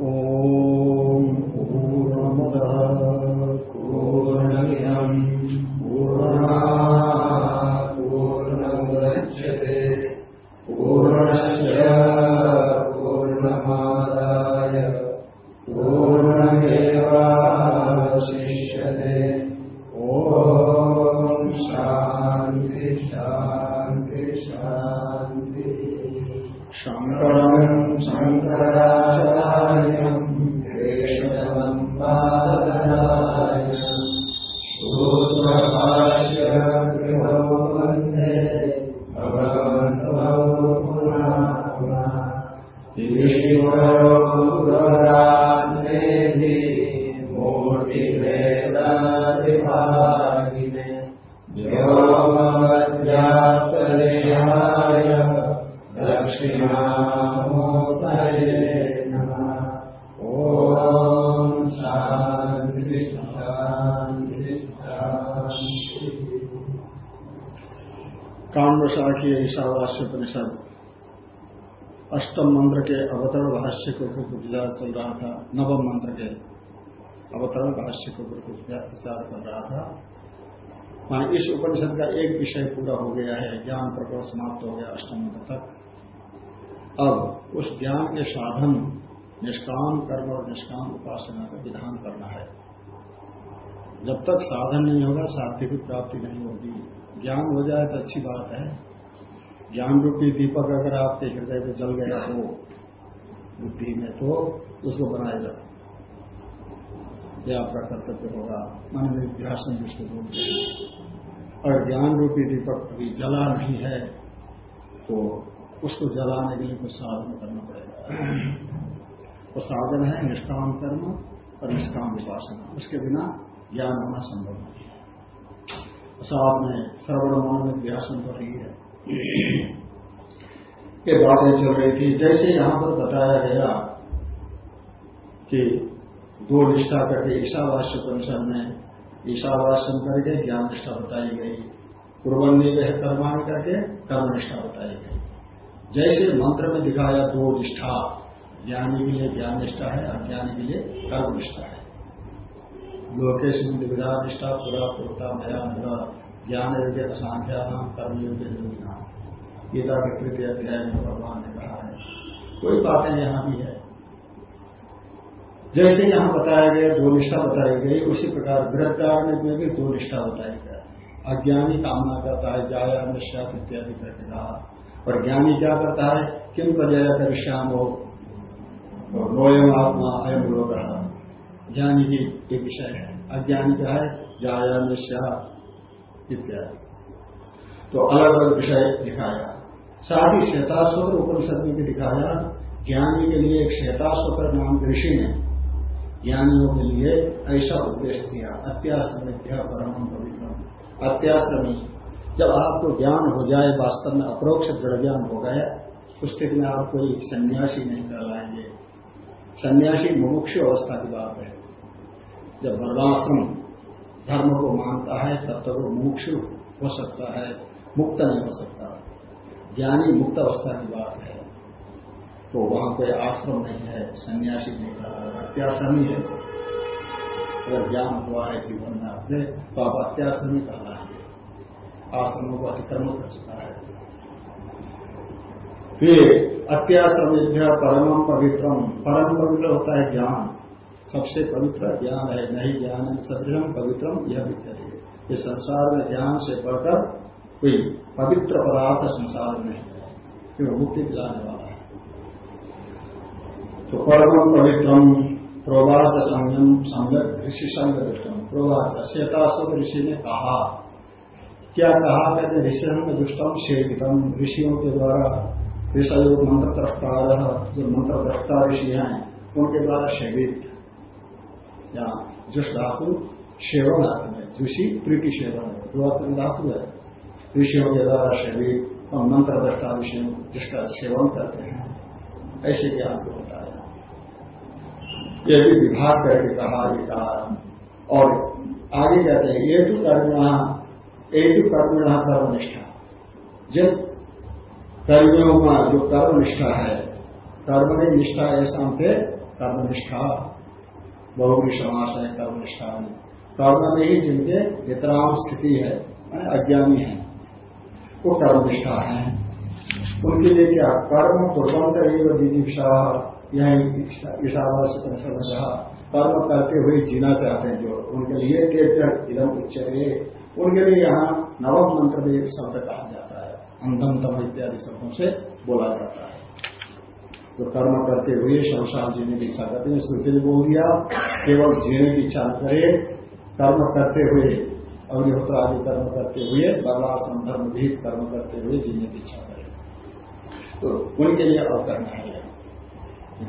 ॐ पूर्णमदः पूर्णमिदम् था, नवम मंत्र के अवतरण भाष्य के ऊपर विचार चल रहा था। मान इस उपनिषद का एक विषय पूरा हो गया है, ज्ञान प्रकरण समाप्त हो गया अष्टम मंत्र तक। अब उस ज्ञान के साधन, निष्काम कर्म और निष्काम उपासना का विधान करना है। जब तक साधन नहीं होगा, साध्य की प्राप्ति नहीं होगी। ज्ञान हो जाए तो अच्छी बात है। ज्ञान रूपी दीपक अगर आपके हृदय में जल गया हो बुद्धि में तो उसको बनाएगा यह आपका कर्तव्य होगा। मन में व्यासन जिसको बोलते हैं अगर ज्ञान रूपी दीपक अभी जला नहीं है तो उसको जलाने के लिए कुछ साधन करना पड़ेगा। तो साधन है निष्काम कर्म और निष्काम उपासना। उसके बिना ज्ञान होना संभव नहीं है। साथ में श्रवण मन में व्यासन तो नहीं है। ये बातें चल रही थी। जैसे यहाँ पर बताया गया कि दो निष्ठा करके ईशावास्य परिषद में ईशावासन करके ज्ञान निष्ठा बताई गई। पूर्वन्य कर्माण करके कर्म निष्ठा बताई गई। जैसे मंत्र में दिखाया दो निष्ठा, ज्ञानी के लिए ज्ञान निष्ठा है, अज्ञानी के लिए कर्म निष्ठा है। लोकेश निष्ठा पुरा पुरता, मया मृदा, ज्ञान योग्य असंख्या नाम गीता के तृतीय अध्याय में भगवान ने कहा है। कोई बातें यहाँ भी है। जैसे यहाँ बताया गया दो निष्ठा बताई गई उसी प्रकार वृद्धारण में भी दो निष्ठा बताई गई अज्ञानी कामना करता है जाया निष्ठा इत्यादि करके कहा। और ज्ञानी क्या करता है? किम पर्याय कर श्याम हो नोयम आत्मा अयम लोग ज्ञानी की एक विषय है। अज्ञानी का है? जाया निश्चा इत्यादि। तो अलग अलग विषय दिखाया। साथ ही श्वेताश्वतर उपनिषद में भी दिखाया, ज्ञानी के लिए एक श्वेताश्वतर नाम ऋषि ने ज्ञानियों के लिए ऐसा उपदेश दिया अत्याश्रम परम पवित्र। अत्याश्रमी जब आपको ज्ञान हो जाए, वास्तव में अप्रोक्ष दृढ़ ज्ञान हो गए, उस स्थिति में आप कोई सन्यासी नहीं कहलाएँगे। सन्यासी मुमुक्ष अवस्था की बात है। जब वर्णाश्रम धर्म को मानता है, तब तक वो मुमुक्ष हो सकता है, मुक्त नहीं हो सकता। ज्ञानी मुक्त अवस्था की बात है। तो वहाँ कोई आश्रम नहीं है, सन्यासी नहीं कहा अत्याश्रमी है। अगर ज्ञान हुआ है, जीवन में अपने तो आप अत्याश्रमी कहलाएँगे। आश्रमों को अतिक्रमण कर चुका है। फिर अत्याश्रम परम पवित्रम परम पवित्र होता है ज्ञान। सबसे पवित्र ज्ञान है, नहीं ज्ञान है, सदृढ़ पवित्रम यह विद्या है संसार में ज्ञान से बढ़कर कोई पवित्र पदार्थ संसार में है क्यों मुक्ति दिलाने वाला है। तो परम पवित्रम प्रवास संयम सम्यक ऋषि संग दुष्टम प्रवास श्वेताश्वत ऋषि ने कहा, क्या कहा कहते ऋषि दुष्टम सेवितम ऋषियों के द्वारा ऋषय मंत्र द्रष्टार जो मंत्र द्रष्टा ऋषि हैं, उनके द्वारा सेवित या जुष धातु सेवन में जुषी प्रीति सेवन है। अर्थ धातु है। ऋषियों के द्वारा सेवित और मंत्र दृष्टा ऋषियों जिसका सेवन करते हैं। ऐसे ज्ञान को बताया। ये भी विभाग करके कहा कहा और आगे कहते हैं ये तो कर्मिणा एक तो कर्मिणा कर्मनिष्ठा। जिन कर्मियों का जो कर्मनिष्ठा है, कर्म निष्ठा ऐसा थे कर्मनिष्ठा। बहुरी समास है कर्मनिष्ठा। में कर्म में ही जिनके वितराम स्थिति है अज्ञानी है। वो कर्मनिष्ठा है। उनके लिए क्या? कर्म पूर्वंत विजिक्षा यह ईशावा से समझ रहा कर्म करते हुए जीना चाहते हैं जो। उनके लिए इधम उच्चरे उनके लिए यहाँ नवम मंत्र में एक शब्द कहा जाता है। अंधम तम इत्यादि शब्दों से बोला जाता है। तो कर्म करते हुए संसार जीने की इच्छा करते हैं। श्रुति बोल दिया, केवल जीने की इच्छा करे। कर्म करते हुए अग्निहोत्र आदि कर्म करते हुए बर्लाश्रम धर्म भी कर्म करते हुए जीने की इच्छा करे। तो उनके लिए अब करना है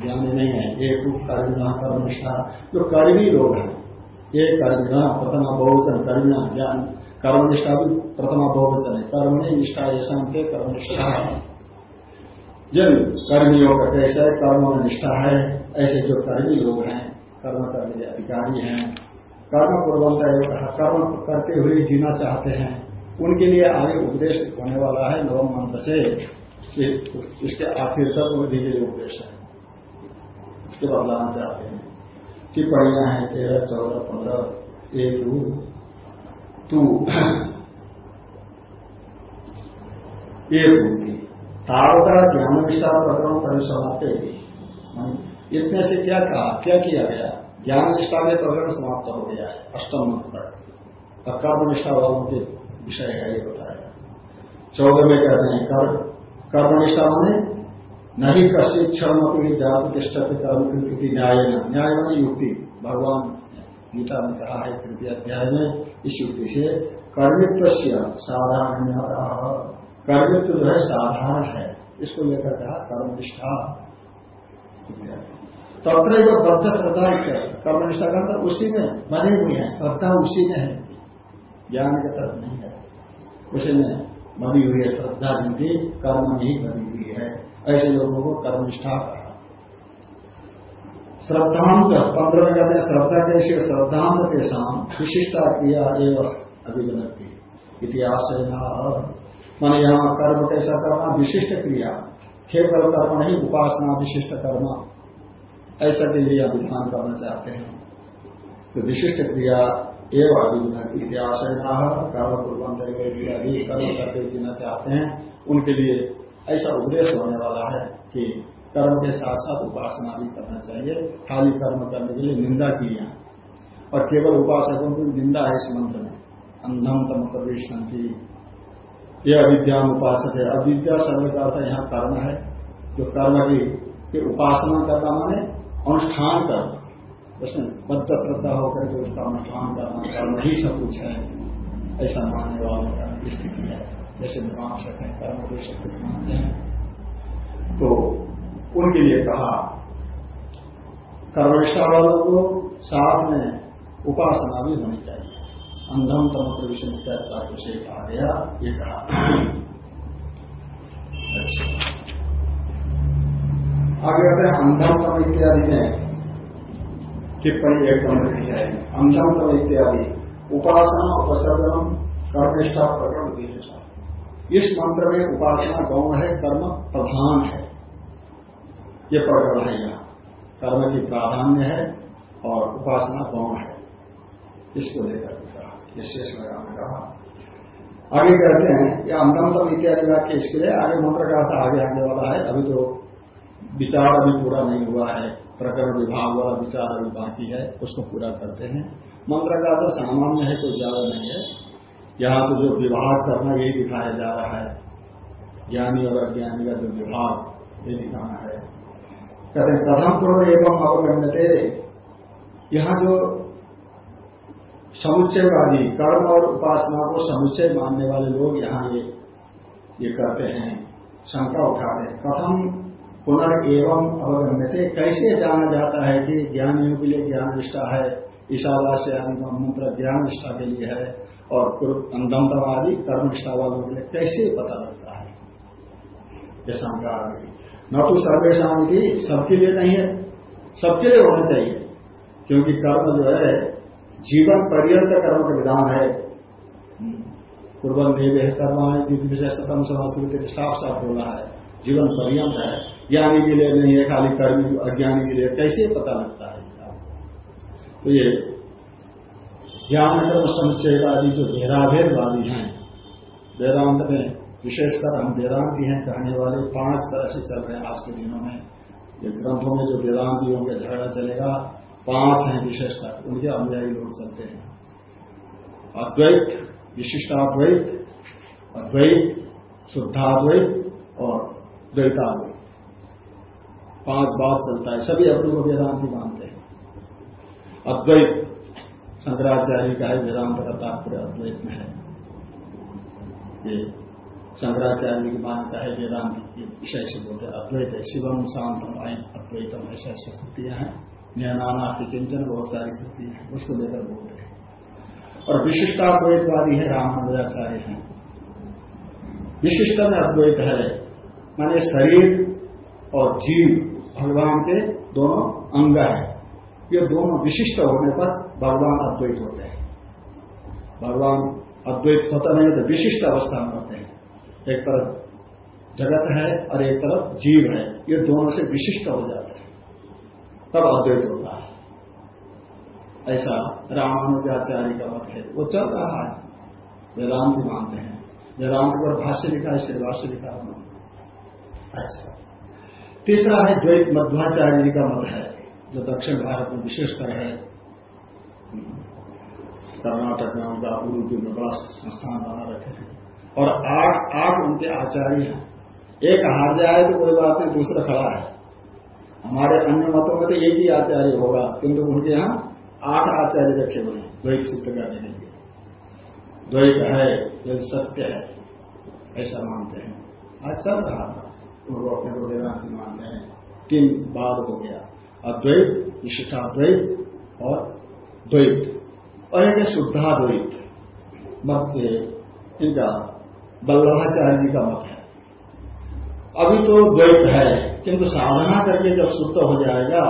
ज्ञानी नहीं है। एक रूप कर्मिणा कर्मनिष्ठा, जो कर्मी लोग हैं। एक कर्मिणा प्रथमा बहुवचन कर्मिणा ज्ञान। कर्मनिष्ठा भी प्रथमा बहुवचन है। कर्मणि निष्ठा ऐसा के कर्मनिष्ठा जिन कर्मियों का कैसे कर्म निष्ठा है, ऐसे जो कर्मी लोग हैं, कर्म करने के अधिकारी हैं कर्म पूर्वक कर्म करते हुए जीना चाहते हैं, उनके लिए आगे उपदेश होने वाला है नवम मंत्र से इसके आखिर तक के लिए उपदेश है। उसके बदलाना चाहते हैं। टिप्पणियाँ हैं, तेरह, चौदह, पंद्रह, एक तू एक तावता ज्ञान निष्ठा प्रकरण परिसमाप्त इतने से क्या कहा? क्या किया गया? ज्ञान निष्ठा में प्रकरण समाप्त हो गया है, अष्टम तक कर्म निष्ठा वालों के विषय है ये बताया चौदह में कहते हैं कर्म कर्मनिष्ठा माने नहीं कश्चित क्षण जात तिष्ठा कर्म कृति न्याय न्याय मानी युक्ति। भगवान गीता में कहा है कृपि अध्याय में इस युक्ति से। कर्मित्व साधारण, कर्मित्व जो है साधारण है। इसको लेकर कहा, कर्मनिष्ठा। तत्र जो बद्ध श्रद्धा कर्मनिष्ठा का तो उसी में बने हुए हैं, श्रद्धा उसी में है। ज्ञान के तरफ़ नहीं है। उसी में बनी हुई है श्रद्धा जिनकी कर्म में ही बनी हुई है। ऐसे लोगों को कर्मनिष्ठा श्रद्धांत, पंद्रह में कहते हैं, श्रद्धा कैसे श्रद्धांत के साम विशिष्टा क्रिया एवं अभिगनती इतिहास मान यहाँ कर्म कैसा करना विशिष्ट क्रिया। केवल कर्म नहीं, उपासना विशिष्ट कर्म। ऐसा लिए अभिधान करना चाहते हैं। तो विशिष्ट क्रिया एवं अभिगनती इतिहास कर्म पूर्वांतर कर्म करके जीना चाहते हैं, उनके लिए ऐसा उपदेश होने वाला है कि कर्म के साथ साथ उपासना भी करना चाहिए। खाली कर्म करने के लिए निंदा की है और केवल उपासकों की निंदा है इस मंत्र में। अंधम तम प्रवेश शांति ये अविद्या उपासक है। अविद्या शब्द का यहाँ कर्म है। जो कर्म की उपासना करना माने अनुष्ठान करना उसमें बद्ध श्रद्धा होकर के उसका अनुष्ठान करना कर्म ही सब कुछ है। ऐसा मानने वालों का स्थिति है। जैसे मीमांसक हैं कर्म को सब कुछ मानते हैं। तो उनके लिए कहा कर्मनिष्ठा वालों को साथ में उपासना भी होनी चाहिए। अंधम तम विषय कहा गया ये कहा। अच्छा। आगे कहते हैं अंधम इत्यादि में टिप्पणी एक नंबर की है। अंधम तम इत्यादि। उपासना उपसर्जनम कर्मनिष्ठा, प्रकरण दिए इस मंत्र में उपासना गौण है, कर्म प्रधान है। ये प्रकरण है यहाँ। कर्म की प्राधान्य है और उपासना गौण है। इसको लेकर कहा, ये शेष कहा। आगे कहते हैं कि अंतमतम इत्यादि वाक्य इसके लिए आगे मंत्र का आगे आने वाला है। अभी तो विचार अभी पूरा नहीं हुआ है, प्रकरण विभाग वाला विचार अभी बाकी है, उसको पूरा करते हैं। मंत्र का तो सामान्य है, कोई ज़्यादा नहीं है। यहाँ तो जो विभाग करना यही दिखाया जा रहा है। ज्ञानी और अज्ञानी का जो विभाग ये दिखाना है। कहते कथम पूर्व एवं अवगण्यते। यहाँ जो समुच्चयवादी, कर्म और उपासना को समुच्चय मानने वाले लोग यहाँ ये ये करते हैं, शंका उठाते हैं। कथम पुनर्एवं अवगम्यते। कैसे जाना जाता है कि ज्ञानियों के लिए ज्ञान निष्ठा है? ईशावास्य मंत्र ज्ञान निष्ठा के लिए है और अंधमतवादी कर्मनिष्ठा वालों के लिए कैसे पता लगता है? ये शंका न तो सर्वेशा की सबके लिए नहीं है। सबके लिए होना चाहिए। क्योंकि कर्म जो है, जीवन पर्यंत कर्म का विधान है। पूर्व देव कर्म है विशेषतम संस्कृति साफ़ साफ़ बोला है। जीवन पर्यंत है। ज्ञानी के लिए नहीं है, खाली कर्मी अज्ञानी के लिए। कैसे पता लगता है तो ये ज्ञान कर्म समुच्चयवादी जो भेदाभेदवादी हैं, वेदांत में विशेषकर हम वेदांति हैं, कहने वाले पाँच तरह से चल रहे हैं आज के दिनों में। ये ग्रंथों में जो वेदांतियों का झगड़ा चलेगा, पाँच हैं विशेषकर, उनके अनुयायी लोग चलते हैं। अद्वैत, विशिष्टाद्वैत, अद्वैत, शुद्धाद्वैत और द्वैताद्वैत। पाँच बात चलता है, सभी अपने को वेदांति मानते हैं। अद्वैत शंकराचार्य का है वेदांत का तात्पर्य अद्वैत में है। ये शंकराचार्य की मान्यता है वेदांत की विषय से बोलते हैं, अद्वैत है, शिवम शांतम अद्वैतम, ऐसा ऐसा शक्तियाँ हैं। ज्ञानानास्ति किंचन बहुत सारी शक्तियाँ हैं, उसको लेकर बोलते हैं। और विशिष्टाद्वैतवादी है राम रामानुजाचार्य हैं। विशिष्ट में अद्वैत है, माने शरीर और जीव भगवान के दोनों अंग है। ये दोनों विशिष्ट होने पर भगवान अद्वैत होते हैं। भगवान अद्वैत स्वतः नहीं तो विशिष्ट अवस्था में होते हैं। एक तरफ़ जगत है और एक तरफ़ जीव है। ये दोनों से विशिष्ट हो जाते हैं। तब अद्वैत होता है। ऐसा रामानुजाचार्य का मत है। वो चल रहा है। वेदांत भी मानते हैं। वेदांत पर भाष्य लिखा है श्रीवास्य लिखा है। अच्छा। तीसरा है द्वैत मध्वाचार्य जी का मत है, जो दक्षिण भारत में विशेषकर है। कर्नाटक में उनका उर्दू में बड़ा संस्थान बना रखे हैं। और आठ आठ उनके आचार्य हैं। एक हार जाए तो कोई बात नहीं, दूसरा खड़ा है। हमारे अन्य मतों में तो एक ही आचार्य होगा, किंतु उनके यहाँ आठ आचार्य रखे हुए हैं, द्वैत सिद्ध करने के लिए। द्वैत है सत्य है, ऐसा मानते हैं। आज चल रहा पूर्व अपने को वेदांत मानते हैं तीन बाद हो गया। अद्वैत विशिष्टाद्वैत और द्वैत। और एक शुद्धाद्वैत मत इनका बल्लभाचार्य जी का मत है। अभी तो द्वैत है किंतु साधना करके जब शुद्ध हो जाएगा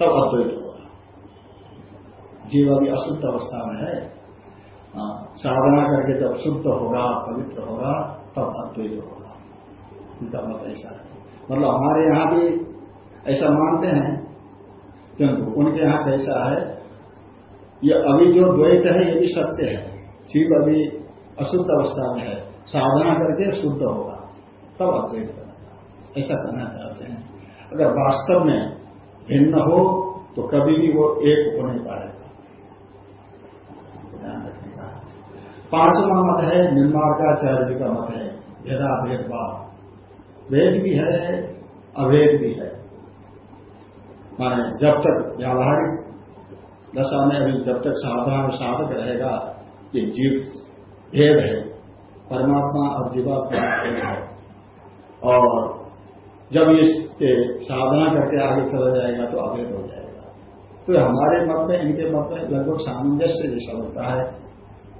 तब अद्वैत होगा। जीव अभी अशुद्ध अवस्था में है। हाँ, साधना करके जब शुद्ध होगा पवित्र होगा तब अद्वैत होगा। इनका मत ऐसा है। मतलब हमारे यहाँ भी ऐसा मानते हैं, किंतु उनके यहाँ कैसा है। ये अभी जो द्वैत है, ये भी सत्य है। शिव अभी अशुद्ध अवस्था में है। साधना करके शुद्ध होगा, तब अद्वैत करना ऐसा करना चाहते हैं। अगर वास्तव में भिन्न हो तो कभी भी वो एक हो नहीं पाएगा। ध्यान रखने का पांचवा मत है, निर्मार्गाचार्य जी का मत है भेदा भेदभाव वेद भी है, अवेद भी है। माने जब तक व्यावहारिक दशा में अभी जब तक साधना में साधक रहेगा, ये जीव भेद है, परमात्मा और जीवात्मा है। और जब इसके साधना करके आगे चला जाएगा तो अवैध हो जाएगा। तो हमारे मत में, इनके मत में लगभग सामंजस्य जैसा होता है।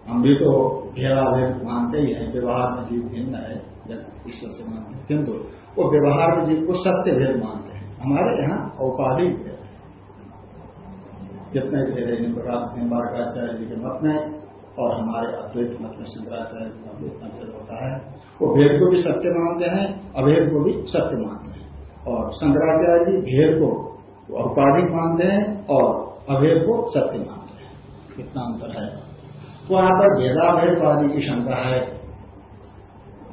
हम भी तो भेदाभेद मानते ही हैं, व्यवहार में जीव भिन्न है। ईश्वर से मानते हैं, किंतु वो व्यवहार में जीव को सत्य भेद मानते हैं। हमारे यहाँ औपाधिक भेद है। जितने भेद है निम्बारकाचार्य जी के मत में और हमारे अद्वैत मत में शंकराचार्य जी का अद्वैत मत होता है, वो भेद को भी सत्य मानते हैं, अभेद को भी सत्य मानते हैं। और शंकराचार्य जी भेद को औपाधिक मानते हैं और अभेद को सत्य मानते हैं। कितना अंतर है? तो वहाँ पर भेदाभेदवादी की शंका है।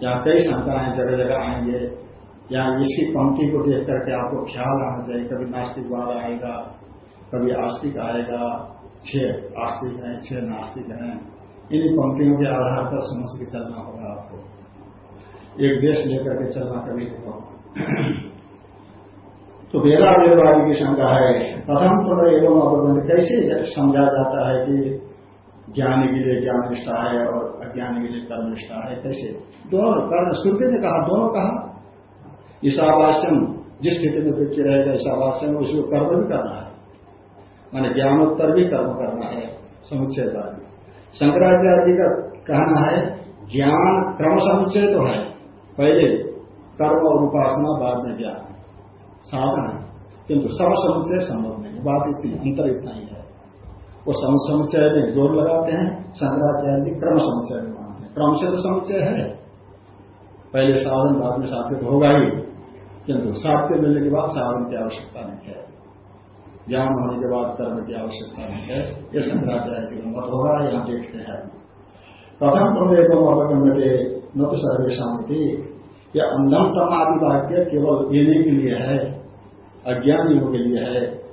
या कई शंकाएँ जगह जगह आएँगे, या इसी पंक्ति को देख करके आपको ख्याल आना चाहिए, कभी नास्तिकवाद आएगा, कभी आस्तिक आएगा, छह आस्तिक हैं, छह नास्तिक हैं, इन्हीं पंक्तियों के आधार पर समझ के चलना होगा आपको। एक देश लेकर के चलना कभी होगा। तो वेदा वेदवादी की शंका है प्रथम तो एवं अवबंध कैसे समझा जाता है कि ज्ञानी के लिए ज्ञान निष्ठा है और अज्ञानी के लिए कर्म निष्ठा है कैसे दोनों कर्म श्रुति ने कहा, दोनों कहा। ईशावास्यम, जिस स्थिति में व्यक्ति रहेगा, ईशावास्यम, उसको कर्म भी करना है। माने ज्ञानोत्तर भी कर्म करना है समुच्चय कार्य शंकराचार्य जी का कहना है, ज्ञान क्रम समुच्चय तो है। पहले कर्म और उपासना, बाद में ज्ञान। साधन है। किंतु सब समुच्चय संभव नहीं बात इतनी, अंतर इतना ही है। वो सम समुच्चय में ज़ोर लगाते हैं, शंकराचार्य क्रम समुच्चय में मानते हैं। क्रम से तो समुच्चय है। पहले साधन बाद में तो होगा ही, किंतु साध्य मिलने के बाद साधन की आवश्यकता नहीं है। ज्ञान होने के बाद कर्म की आवश्यकता नहीं है। ये शंकराचार्य की मत होगा, यहाँ देखते हैं। प्रथम प्रमेयम अवगम्यते, न तो सर्वेशा थी यह अंधम प्रमादि वाक्य केवल देने के लिए है, अज्ञानियों के लिए है।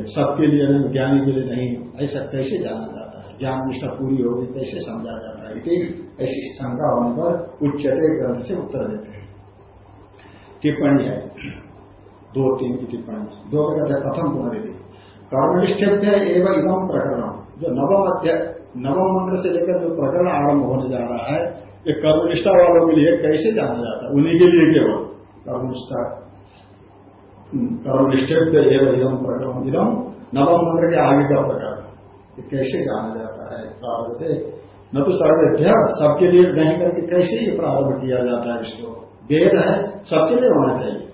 सबके लिए नहीं ज्ञानी के लिए नहीं, ऐसा कैसे जाना जाता है? ज्ञान निष्ठा पूरी होगी, कैसे समझा जाता है? कि ऐसी शंका होने पर उच्चते ग्रंथ से उत्तर देते हैं। टिप्पणी है। दो तीन की टिप्पणी। दो का कहते हैं, प्रथम पुनरिधि। कर्मनिष्ठ एवं इदम प्रकरण जो नवम अध्याय नवम मंत्र से लेकर जो प्रकरण आरंभ होने जा रहा है, ये कर्मनिष्ठा वालों के लिए कैसे जाना जाता है? उन्हीं के लिए केवल। कर्मनिष्ठा कर्मनिष्ठ एवं प्रकरण इदम नवम मंत्र के आगे का प्रकरण कैसे जाना जाता है प्रारंभ न तो सर्वेभ्य सबके लिए नहीं करके कैसे ये प्रारंभ किया जाता है इसको वेद है सबके लिए होना चाहिए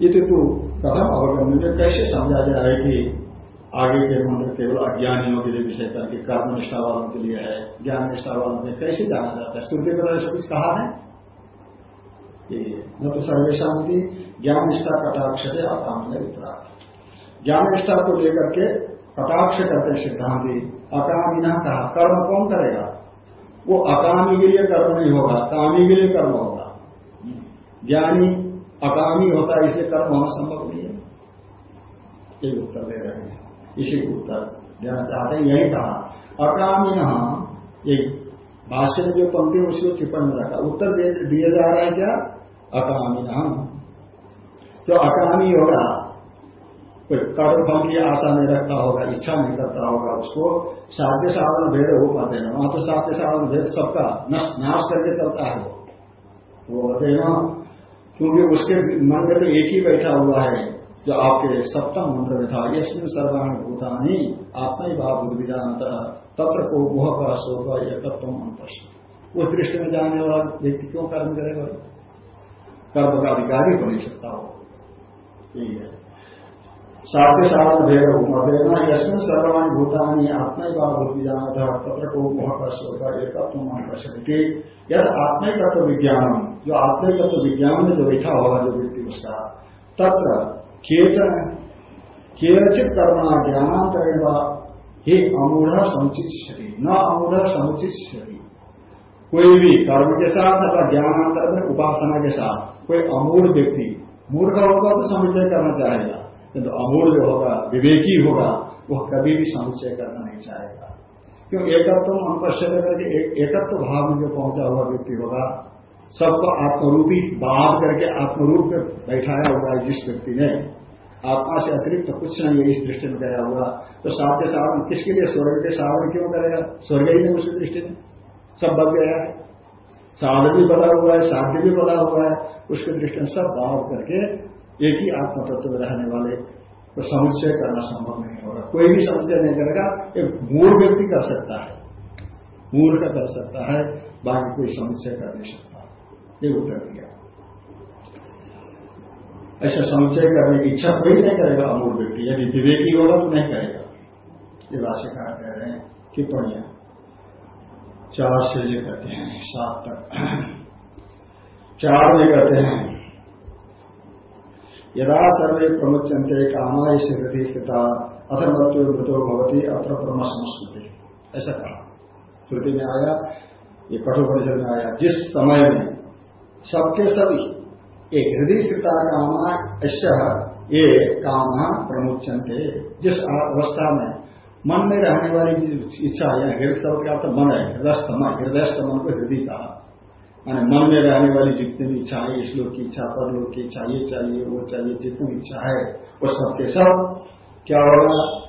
ये तो कथम अवगम्य कैसे समझा जाए कि आगे के मंत्र केवल अज्ञानियों के लिए विषय करके कर्म निष्ठा वालों के लिए है ज्ञान निष्ठा वालों के कैसे जाना जाता है श्रुति पर ऐसा कुछ कहा है न तो सर्वेशा ज्ञान निष्ठा कटाक्ष है अकामी वितराग ज्ञान निष्ठा को लेकर के कटाक्ष करते सिद्धांति अकामी ना कहा कर्म कौन करेगा? वो अकामी के लिए कर्म नहीं होगा, कामी के लिए कर्म होगा। ज्ञानी अकामी होता है, इसलिए कर्म होना संभव नहीं है। ये उत्तर दे रहे हैं। इसी को उत्तर देना चाहते हैं, यही कहा। अकामी ये भाष्य में जो पंक्ति उसको टिप्पणी रखा। उत्तर दिया जा रहा है क्या? अकामी जो अकामी होगा कोई कर्म फल की आशा नहीं रखता होगा, इच्छा नहीं करता होगा, उसको साध्य साधन भेद हो पाते हैं। वहाँ तो साध्य साधन भेद सबका नाश करके चलता है। वो कहते हैं क्योंकि उसके मन में तो एक ही बैठा हुआ है, जो आपके सप्तम मंत्र में था यशमिन सर्वाणी भूतानी आत्मा ही भाव बुद्ध जानता तत्र को मोह का शोक यह तत्व उस दृष्टि में जाने वाला व्यक्ति क्यों कर्म करेगा? कर्म का अधिकारी नहीं सकता हो यही है। साधन भेद उमरदेना यशमिन सर्वाणी भूतानी आत्मा बात बुद्धि जाना था तत्र को मोहकर्ष होगा एक मन कर सकते यद आत्मिक तत्व विज्ञान जो आत्मिक तत्व विज्ञान में जो बैठा होगा जो व्यक्ति उसका तत्र केचन केचित कर्मणा ज्ञानांतरण ही अमूढ़ समुचित शरीर न अमूढ़ समुचित शरीर कोई भी कर्म के साथ अथवा ज्ञानांतर में उपासना के साथ कोई अमूढ़ व्यक्ति मूर्ख होगा तो समुचय करना चाहेगा। किंतु तो अमूढ़ जो होगा, विवेकी होगा वह कभी भी समुचय करना नहीं चाहेगा। क्यों? एकत्व अनुपश्चित करके एक, एकत्व भाव में जो पहुँचा हुआ व्यक्ति होगा, सबको आत्मरूपी बाहर करके आत्मरूप में बैठाया हुआ है जिस व्यक्ति ने। आत्मा से अतिरिक्त तो कुछ नहीं है, इस दृष्टि में गया हुआ। तो साध्य साधन किसके लिए? स्वर्ग के साधन क्यों करेगा? स्वर्ग ही नहीं उसकी दृष्टि में। सब बद गया है। साधन भी बना हुआ है साध्य भी बना हुआ है। उसके दृष्टि सब भाव करके एक ही आत्म तत्व में रहने वाले को तो समुच्चय करना संभव नहीं होगा। कोई भी समुच्चय नहीं करेगा, एक मूल व्यक्ति कर सकता है। मूल का कर सकता है, बाकी कोई समुच्चय कर नहीं सकता। ये उत्तर दिया। ऐसा समुच्चय करने की इच्छा कोई नहीं करेगा, अमूल व्यक्ति। यदि विवेकी होगा तो नहीं करेगा। ये भाष्यकार कह रहे हैं, टिप्पणियाँ। चार से ये कहते हैं, सात तक। चार में कहते हैं, यदा सर्वे प्रमुचंते कामा से गति स्थिता, अथ मृत्यु मृतो भवती, अत्र परम संस्कृति। ऐसा कहा। श्रुति में आया, ये कठोर परिषद में आया, जिस समय में सबके सभी एक हृदय स्थिता कामा ऐसा ये काम प्रमुचंते जिस अवस्था में मन में रहने वाली इच्छा या हृदय शब्द का तो मन है हृदयस्थ मन हृदयस्थ मन को हृदय कहा। माने मन में रहने वाली जितनी भी इच्छा है, इस लोग की इच्छा, पर लोग की इच्छा, ये चाहिए, वो चाहिए, जितनी इच्छा है, वो सबके सब क्या होगा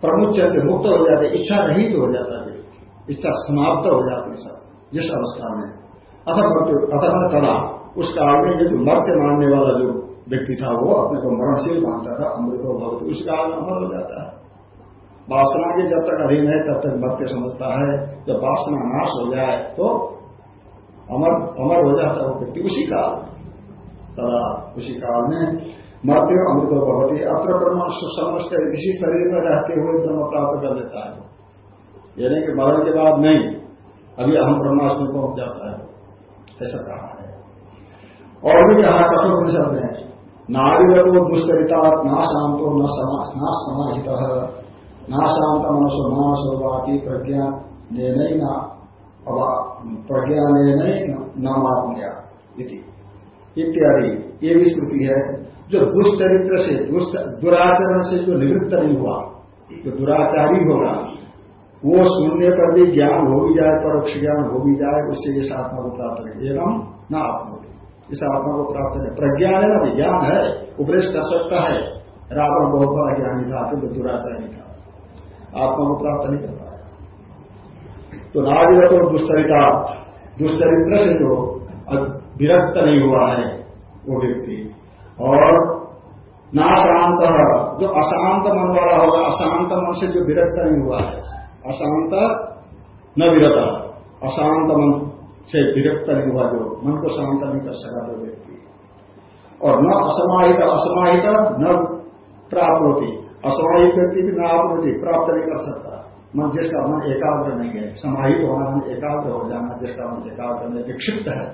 प्रमुख चलते मुक्त हो जाते, इच्छा रहित हो जाता है। इच्छा समाप्त हो जाती है सब, जिस अवस्था में। अथवा अथवा तला उस काल में जो मर्त्य मानने वाला जो व्यक्ति था, वो अपने को मरणशील मानता था, अमृत भगवत उस काल में अमर हो जाता है। वासना के जब तक अधीन है, तब तक मर्त्य समझता है। जब वासना नाश हो जाए तो अमर अमर हो जाता है वो व्यक्ति। उसी काल, सदा उसी काल में मध्य अमृत भगवती अत्र ब्रह्म समझते इसी शरीर में रहते हुए ब्रह्म प्राप्त कर लेता है। यानी कि मरण के बाद नहीं, अभी हम ब्रह्माष्टमी पहुँच जाता है। ऐसा कहा है। और भी कहा कठोर शब्द है। नारीवतो दुष्चरिता ना शांतो न समाहित। ना शांत मनसो मानसो वाकी प्रज्ञा ने नहीं ना प्रज्ञा ने नहीं न मात्मया इत्यादि। ये भी स्मृति है, जो दुष्चरित्र से दुराचरण से जो निवृत्त नहीं हुआ, जो दुराचारी होगा, वो सुनने पर भी ज्ञान हो भी जाए, परोक्ष ज्ञान हो भी जाए, उससे इस आत्मा को प्राप्त करें एवं न आत्मा इस आत्मा को प्राप्त करें। प्रज्ञान है ना, विज्ञान है, उपदेश कर सकता है। रावण बहुत बड़ा ज्ञानी था, अत्यंत दुराचारी था। आत्मा को प्राप्त नहीं कर पाया। तो नागरिक और दुष्चरिता दुष्चरित्र से जो विरक्त नहीं हुआ है वो व्यक्ति। और ना शांत जो अशांत मन वाला होगा, अशांत मन से जो विरक्त नहीं हुआ है, अशांत न विरता अशांत मन से विरक्त नहीं हुआ जो मन को शांत नहीं कर सका जो व्यक्ति। और न असमाहित असमाहित न प्राप्त होती। असमाहित व्यक्ति भी न आप होती प्राप्त नहीं कर सकता। मन जिसका मन एकाग्र नहीं है, समाहित होना मन एकाग्र हो जाना, जिसका मन एकाग्र में विक्षिप्त है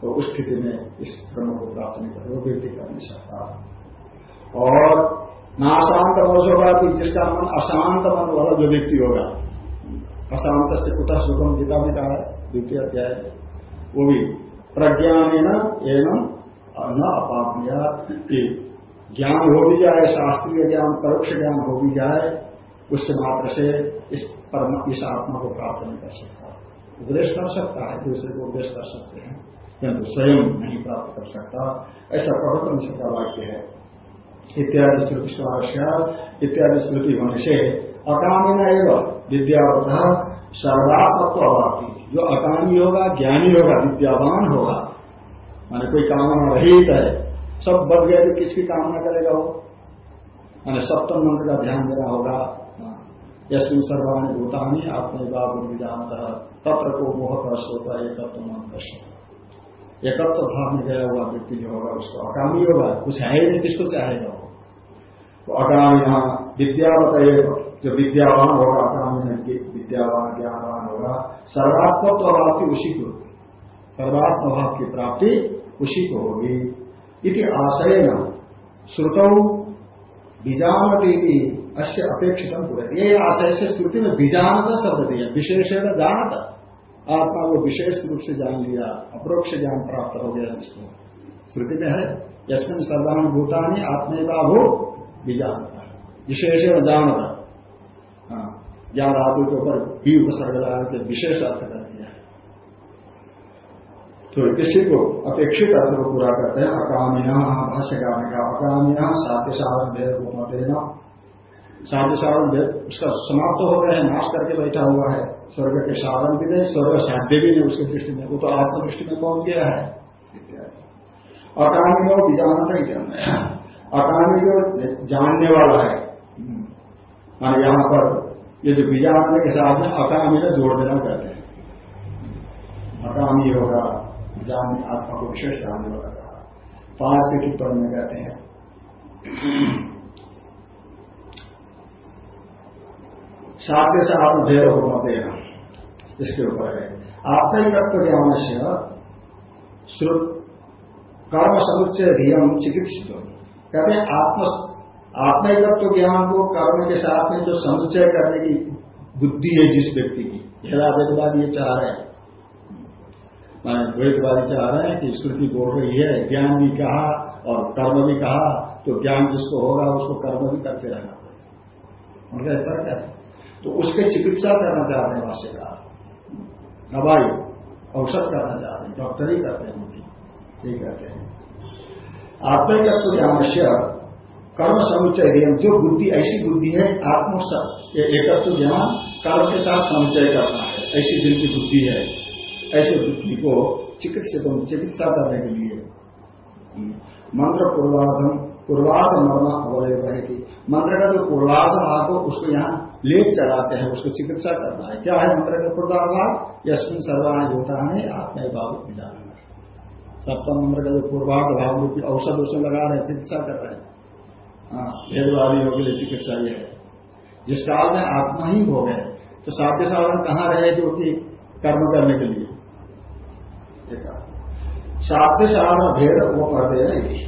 तो उस स्थिति में इस ब्रह्म को प्राप्त नहीं कर वो व्यक्ति कर नहीं सकता। और नाशांत होगा कि जिसका मन अशांत मन वाला जो व्यक्ति होगा। अशांत से कुटा सुखम गीता में कहा है, द्वितीय अध्याय वो भी प्रज्ञान एवं न अपात्मया ज्ञान हो भी जाए, शास्त्रीय ज्ञान, परोक्ष ज्ञान हो भी जाए, उससे मात्र से इस परम इस आत्मा को प्राप्त नहीं कर सकता। उपदेश कर सकता है, दूसरे को उपदेश कर सकते हैं, किंतु स्वयं नहीं प्राप्त कर सकता। ऐसा प्रवर्तन का वाक्य है। इत्यादि श्रुति स्वारस्या इत्यादि श्रुति होने से अकामी एवं विद्यावत सर्वात्मत्व अभावी जो अकामी होगा, ज्ञानी होगा, विद्यावान होगा, माने कोई कामना रहित है सब बद गए तो किसकी कामना करेगा वो? मैंने सप्तम मंत्र का ध्यान देना होगा। यशमिन सर्वाणी भूतानी आपने बाबू जानता तत्र को मोह प्रश होता है तत्व मन एकत्व भाव में गया हुआ व्यक्ति जो होगा, उसको अकामी होगा। कुछ है ही नहीं, किसको चाहेगा वो? तो अकामी यहाँ विद्यावत जो विद्यावान होगा, अकामी विद्यावान, ज्ञानवान होगा। सर्वात्मत्व प्राप्ति उसी को सर्वात्म भाव की प्राप्ति उसी को होगी। इति आशय न श्रुतौ बीजानती अश्य अपेक्षित ये आशय से श्रुति में बीजानता शब्द दिया विशेषण जानता। आत्मा को विशेष रूप से जान लिया, अप्रोक्ष ज्ञान प्राप्त हो गया इसको श्रुति में है यशमिन सर्वान भूतानी हो बीजानता। विशेष जानता। हाँ ज्ञान धातु के ऊपर ही उपसर्ग लगा विशेष अर्थ तो किसी को अपेक्षित अर्थ को पूरा करते हैं अकामिया भाष्यकार का अकामिया साध्य साधन भेद को मत देना साध्य साधन भेद उसका समाप्त हो गया है, नाश करके बैठा हुआ है। स्वर्ग के साधन भी नहीं, स्वर्ग साध्य भी नहीं उसकी दृष्टि में, वो तो आत्मदृष्टि में पहुँच गया है। अकामी को बीजानता ही कहना है अकामी जो जानने वाला है। मान यहाँ पर ये जो बीजानंद के साथ में अकामी ने जोड़ देना कहते हैं। अकामी होगा। जान आत्मा को विशेष जानने वाला कहा पाँच के टिप्पणी में कहते हैं। साध्य से आत्मधेय होगा देना इसके ऊपर है। आत्मिकत्व ज्ञान से कर्म समुच्चय धियम चिकित्सित। कहते हैं, आत्म आत्मतत्व ज्ञान को कर्म के साथ में जो समुच्चय करने की बुद्धि है जिस व्यक्ति की। वेदवाद ये चाह रहे हैं। मैंने द्वैतवादी चाह रहे हैं कि स्मृति बोल रही है, ज्ञान भी कहा और कर्म भी कहा तो ज्ञान जिसको होगा उसको कर्म भी करते रहना पड़ेगा। उनका फ़र्क है। तो उसके चिकित्सा करना चाहते हैं भाष्यकार। दवाई, औषध करना चाहते हैं, डॉक्टर ही करते हैं उनकी। ठीक कहते हैं। आत्मतत्व ज्ञान से कर्म समुच्चय नियम जो बुद्धि, ऐसी बुद्धि है आत्म एकत्व ज्ञान, कर्म के साथ समुचय करना है, ऐसी जिनकी बुद्धि है। ऐसी बुद्धि को चिकित्सित चिकित्सा करने के लिए मंत्र पूर्वाधम पूर्वाध मर्म अवय रहेगी मंत्र का जो पूर्वाध भाग हो उसको यहाँ लेप चढ़ाते हैं, उसको चिकित्सा करना है। क्या है मंत्र का पूर्वाभाग यशमिन सर्वाणी होता है आत्मा बाबू जाना सप्तम मंत्र का जो पूर्वाध भाव की औषध उसमें लगा रहे हैं, चिकित्सा कर रहे हैं। हाँ भेदवादियों के लिए चिकित्सा ये है। जिस काल में आत्मा ही हो गए तो साध्य साधन कहाँ रहे जो कि कर्म करने के लिए? साध्य साधन भेद उपपद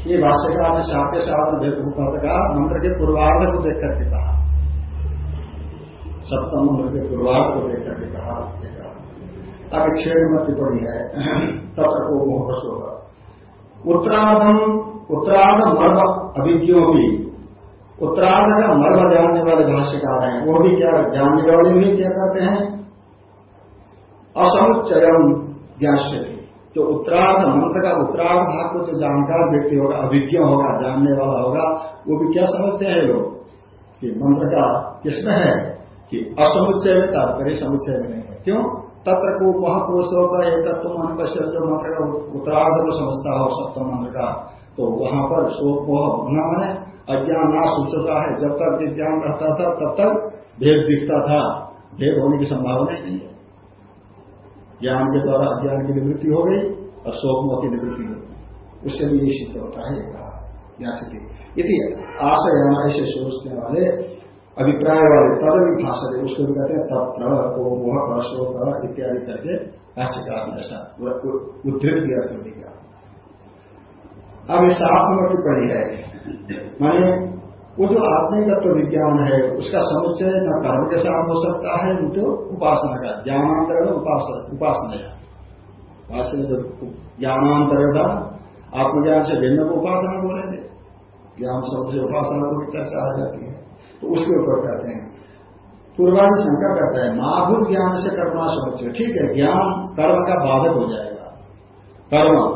ये भाष्यकार ने साध्य साधन भेद उपपद का मंत्र के पूर्वार्ध को देख करके कहा सप्तम मंत्र के पूर्वार्ध को देख करके कहा अब छेद में टिप्पणी है तत्र को मोहस होगा उत्तरार्धम उत्तरार्ध मर्म अभिज्ञों भी उत्तरार्ध का मर्म जानने वाले भाष्यकार हैं वो भी क्या जानने वाले भी क्या करते हैं? असमुच्चयम ज्ञान जो उत्तरार्ध मंत्र का उत्तरार्ध भाग को जो जानकार व्यक्ति होगा अभिज्ञ होगा, जानने वाला होगा, वो भी क्या समझते हैं लोग? कि मंत्र का किसमें है कि असमुच्चय में तात्पर्य समुच्चय में नहीं है। क्यों? तत्र को महापुरुष होगा एक तत्व मन का जो मंत्र का उत्तरार्ध को समझता हो सप्तम मंत्र का। तो वहाँ पर शोक मोह भंगा मैंने, अज्ञान ना सूचता है। जब तक विज्ञान रहता था, तब तक भेद दिखता था। भेद होने की संभावना नहीं है। ज्ञान के द्वारा, अज्ञान की निवृत्ति हो गई और शोक की निवृत्ति हो गई। उससे भी ये सिद्ध होता है कहा। यहाँ से यदि आशय ऐसे सोचने वाले, अभिप्राय वाले तब भी भाषा दे, उसको भी कहते हैं तत्र को मोह अशोक इत्यादि करके भाष्यकार ने ऐसा। उद्धृत किया स्मृति का अब इस आत्म टिप्पणी है। माने वो जो आत्मिकत्व विज्ञान है, उसका समुच्चय न कर्म के साथ हो सकता है, न तो उपासना का ज्ञानांतर उपासना उपासना भाष्य में जो ज्ञानांतर आत्मज्ञान से भिन्न को उपासना बोलेंगे ज्ञान शब्द से उपासना को चर्चा आ जाती है। तो उसके ऊपर कहते हैं। पूर्वाधि शंका करता है महाभूत ज्ञान से कर्मा समझ ठीक है, ज्ञान कर्म का बाधक हो जाएगा। कर्म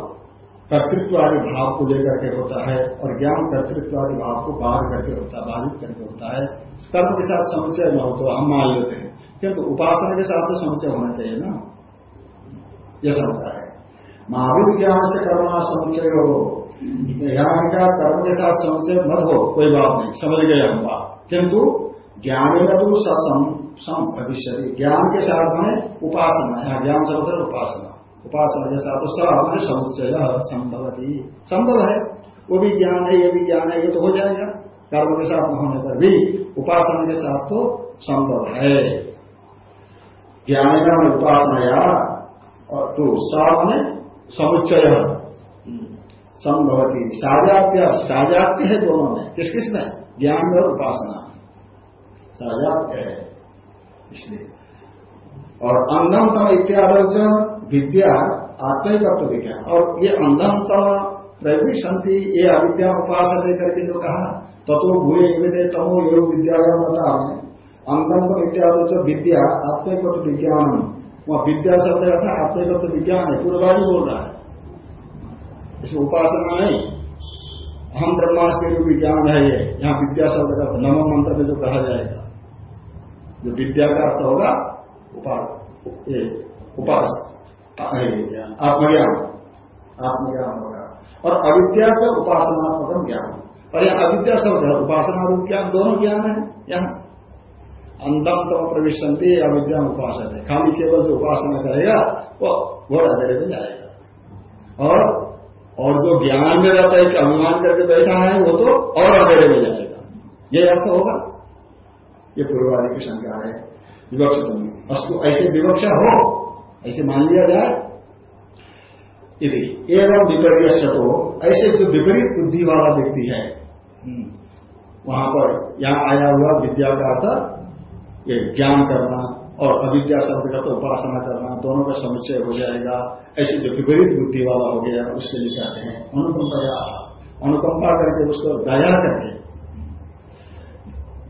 कर्तृत्वादि भाव को लेकर के होता है और ज्ञान कर्तृत्व कर्तृत्वादि भाव को बाहर करके होता है, बाधित करके होता है। कर्म के साथ समुचय न हो तो हम मान लेते हैं। किंतु उपासना के साथ तो समुचय होना चाहिए ना। यह समझता है। महावीर ज्ञान से कर्मा समुचय हो। ज्ञान का कर्म के साथ समुचय मत हो, कोई बात नहीं, समझ गए हम बात। किंतु ज्ञान में तो सम भविष्य ज्ञान के साथ में उपासना। यहाँ ज्ञान शब्द है, उपासना। उपासना के साथ सब समुच्चय संभवती। संभव है। वो भी ज्ञान है, ये भी ज्ञान है, ये तो हो जाएगा। कर्म के साथ होने पर भी उपासना के साथ तो संभव है। ज्ञान में उपासनाया और तो साथ में समुच्चय। संभवती। साजात्य साजात्य है दोनों में। किस किसमें? ज्ञान और उपासना। साजात्य है। इसलिए। और अंधमतम इत्यादि विद्या आत्मिकत्व विज्ञान और ये अंधमतम प्रविशंति ये अविद्या उपासना देकर के जो कहा तत्व भूय विदे तमो योग विद्या बता अंधम इत्यादि विद्या आत्मिकत्व विज्ञान वह विद्या शब्द था आत्मिकत्व विज्ञान है पूर्वाणी बोल रहा है। इसे उपासना नहीं। हम ब्रह्मास्त्र रूपी विज्ञान है ये। यहाँ विद्या शब्द का नम मंत्र में जो कहा जाएगा, जो विद्या का अर्थ होगा उपास उपास आत्मज्ञान। आत्मज्ञान होगा। और अविद्या से उपासनात्मक ज्ञान। और यहाँ अविद्या शब्द है उपासना रूप ज्ञान दोनों ज्ञान है, यहाँ। अंतम तम प्रविशंति, अविद्या उपासना है। खाली केवल जो उपासना करेगा, वो घोड़ा अंधेरे में जाएगा। और और जो ज्ञान में रहता है कि अनुमान करके बैठा है, वो तो और अंधेरे में जाएगा। ये अर्थ होगा। ये पूर्वादि की शंका है। विवक्षित अस्तु, ऐसे विवक्षा हो ऐसे मान लिया जाए यदि एवं विपर्य तो ऐसे जो विपरीत बुद्धि वाला व्यक्ति है हम्म, वहाँ पर यहाँ आया हुआ विद्या का अर्थ ये ज्ञान करना और अविद्या शब्द का तो उपासना करना दोनों का समुच्चय हो जाएगा। ऐसे जो विपरीत बुद्धि वाला हो गया उसके लिए कहते हैं अनुकंपा अनुकंपा करके उसको दया करके।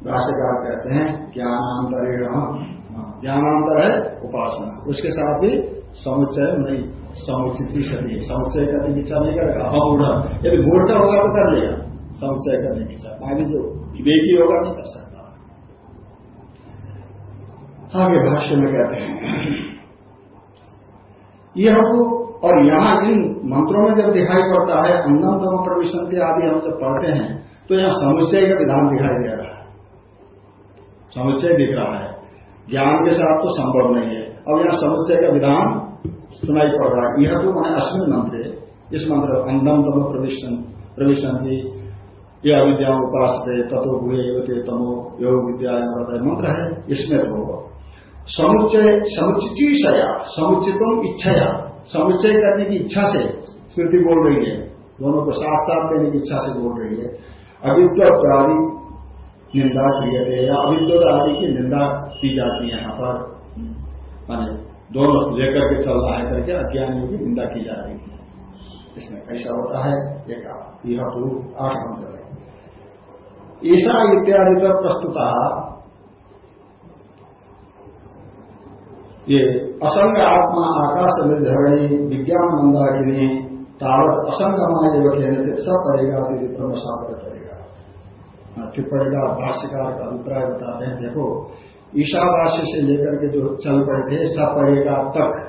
भाष्यकार कहते हैं ज्ञान ज्ञानांतरेण। ज्ञानांतर है, उपासना। उसके साथ भी समुच्चय नहीं, समुचित ही सही समुच्चय करने की इच्छा नहीं करेगा हम यदि मूर्ता होगा तो कर लेगा। समुच्चय करने की इच्छा। आगे जो विवेकी होगा नहीं कर सकता। आगे भाष्य में कहते हैं। यह और यहाँ इन मंत्रों में जब दिखाई पड़ता है, अंगम दम प्रविशंति आदि हम जब पढ़ते हैं तो यहाँ समुच्चय का विधान दिखाई दे रहा है। समुच्चय दिख रहा है। ज्ञान के साथ तो संभव नहीं है। अब यहाँ समुच्चय का विधान सुनाई पड़ रहा है। यह तो मैंने अश्विन मंत्र इस मंत्र अंधम दम प्रविशंति यह अविद्या उपास तथो हुए तमो योग विद्या मंत्र है, इसमें तो समुच्चय समुचित समुचितम इच्छा समुच्चय करने की इच्छा से श्रुति बोल रही है। दोनों को साथ साथ देने की इच्छा से बोल रही है। आदि निंदा क्रिय या अविद्वत आदि की निंदा की जाती है यहाँ पर। माने दोनों लेकर के चल रहा है करके अज्ञानियों की निंदा की जा रही है। इसमें कैसा होता है, एक यह तो आठ मंत्र ईशा इत्यादि पर प्रस्तुता ये असंग आत्मा आकाश निर्धरणी विज्ञान मंदारिणी तावत असंगमा एवं कहने सब पड़ेगा ब्रह्म टिप्पणी का भाष्यकार का अभिप्राय बताते हैं। देखो ईशावास्य से लेकर के जो चल पड़े थे सब पड़ेगा तक।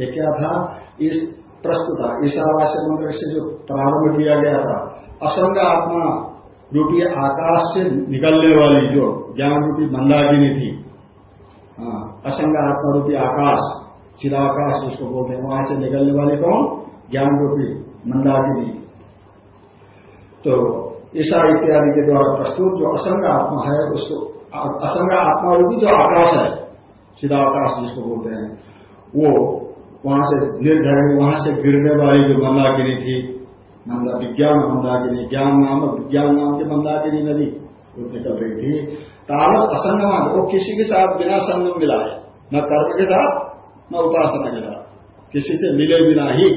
ये क्या था? इस प्रस्तुता ईशावास्य मंत्र से जो प्रारंभ किया गया था असंग आत्मा रूपी आकाश से निकलने वाली जो ज्ञान रूपी मंदागिनी थी हाँ, असंग आत्मा रूपी आकाश चिराकाश जिसको बोलते हैं वहाँ से निकलने वाले कौन? ज्ञान रूपी मंदागिनी तो ईशा इत्यादि के द्वारा प्रस्तुत जो असंग आत्मा है, उसको असंग आत्मा रूपी जो आकाश है, सीधा आकाश जिसको बोलते हैं, वो वहाँ से निर्धरण वहाँ से गिरने वाली जो मंदाकिनी थी, मंदा विज्ञान, मंदाकिनी ज्ञान नाम, विज्ञान नाम की मंदाकिनी नदी, वो निकल रही थी, तावत असंगमान वो किसी के साथ बिना संगम मिला है न कर्म के साथ, न उपासना के साथ, किसी से मिले बिना ही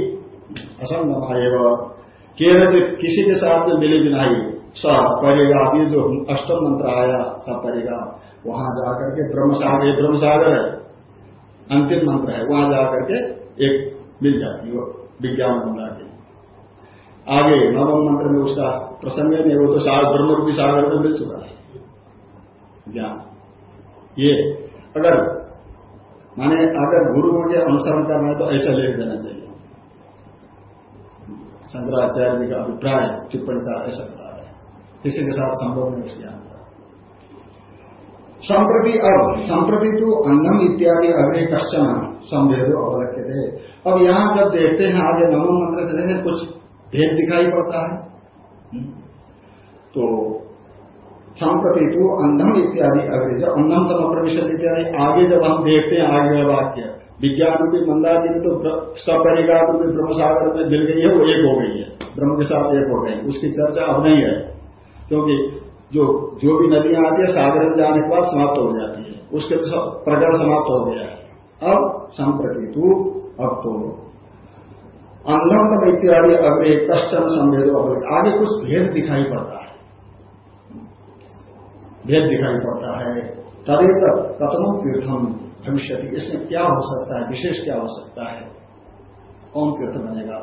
असंगमा एवं केवल से किसी के साथ में मिले बिना ही स परेगा ये जो अष्टम मंत्र आया, सब परेगा वहाँ जाकर के ब्रह्मसागर, ये ब्रह्मसागर है। अंतिम मंत्र है। वहाँ जाकर के एक मिल जाती है विज्ञान मंत्र के। आगे नवम मंत्र में उसका प्रसंग नहीं, वो तो सागर ब्रह्म रूपी सागर में मिल चुका है। ज्ञान। ये अगर, माने अगर गुरु के अनुसरण करना है तो ऐसा लेख देना चाहिए। शंकराचार्य जी का अभिप्राय टिप्पणी का ऐसा बता रहे किसी के साथ संभव नहीं ज्ञान का संप्रति अब, संप्रति तो अन्नम इत्यादि अग्नि कश्चन संभेद अवलक्ष्य थे अब यहाँ जब देखते हैं, आगे नमो मंत्र से देखें, कुछ भेद दिखाई पड़ता है। तो संप्रति तो अंधम इत्यादि अग्नि जब अंधम तम प्रवेश इत्यादि, आगे जब हम देखते हैं, आगे वाक्य विज्ञान रूपी मंदादी तो सपरिगात रूपी ब्रह्मसागर में मिल गई है, वो एक हो गई है। ब्रह्म के साथ एक हो गई। उसकी चर्चा अब नहीं है, क्योंकि जो जो भी नदियाँ आती है सागर में जाने के बाद समाप्त हो जाती है। उसके तो प्रकरण समाप्त हो गया है। अब संप्रति तू, अब तो अंधम इत्यादि अग्रे कश्चन संवेदो आगे कुछ भेद दिखाई पड़ता है। भेद दिखाई पड़ता है। तदे तक कथम तीर्थम। भविष्य इसमें क्या हो सकता है, विशेष क्या हो सकता है? कौन तीर्थ बनेगा?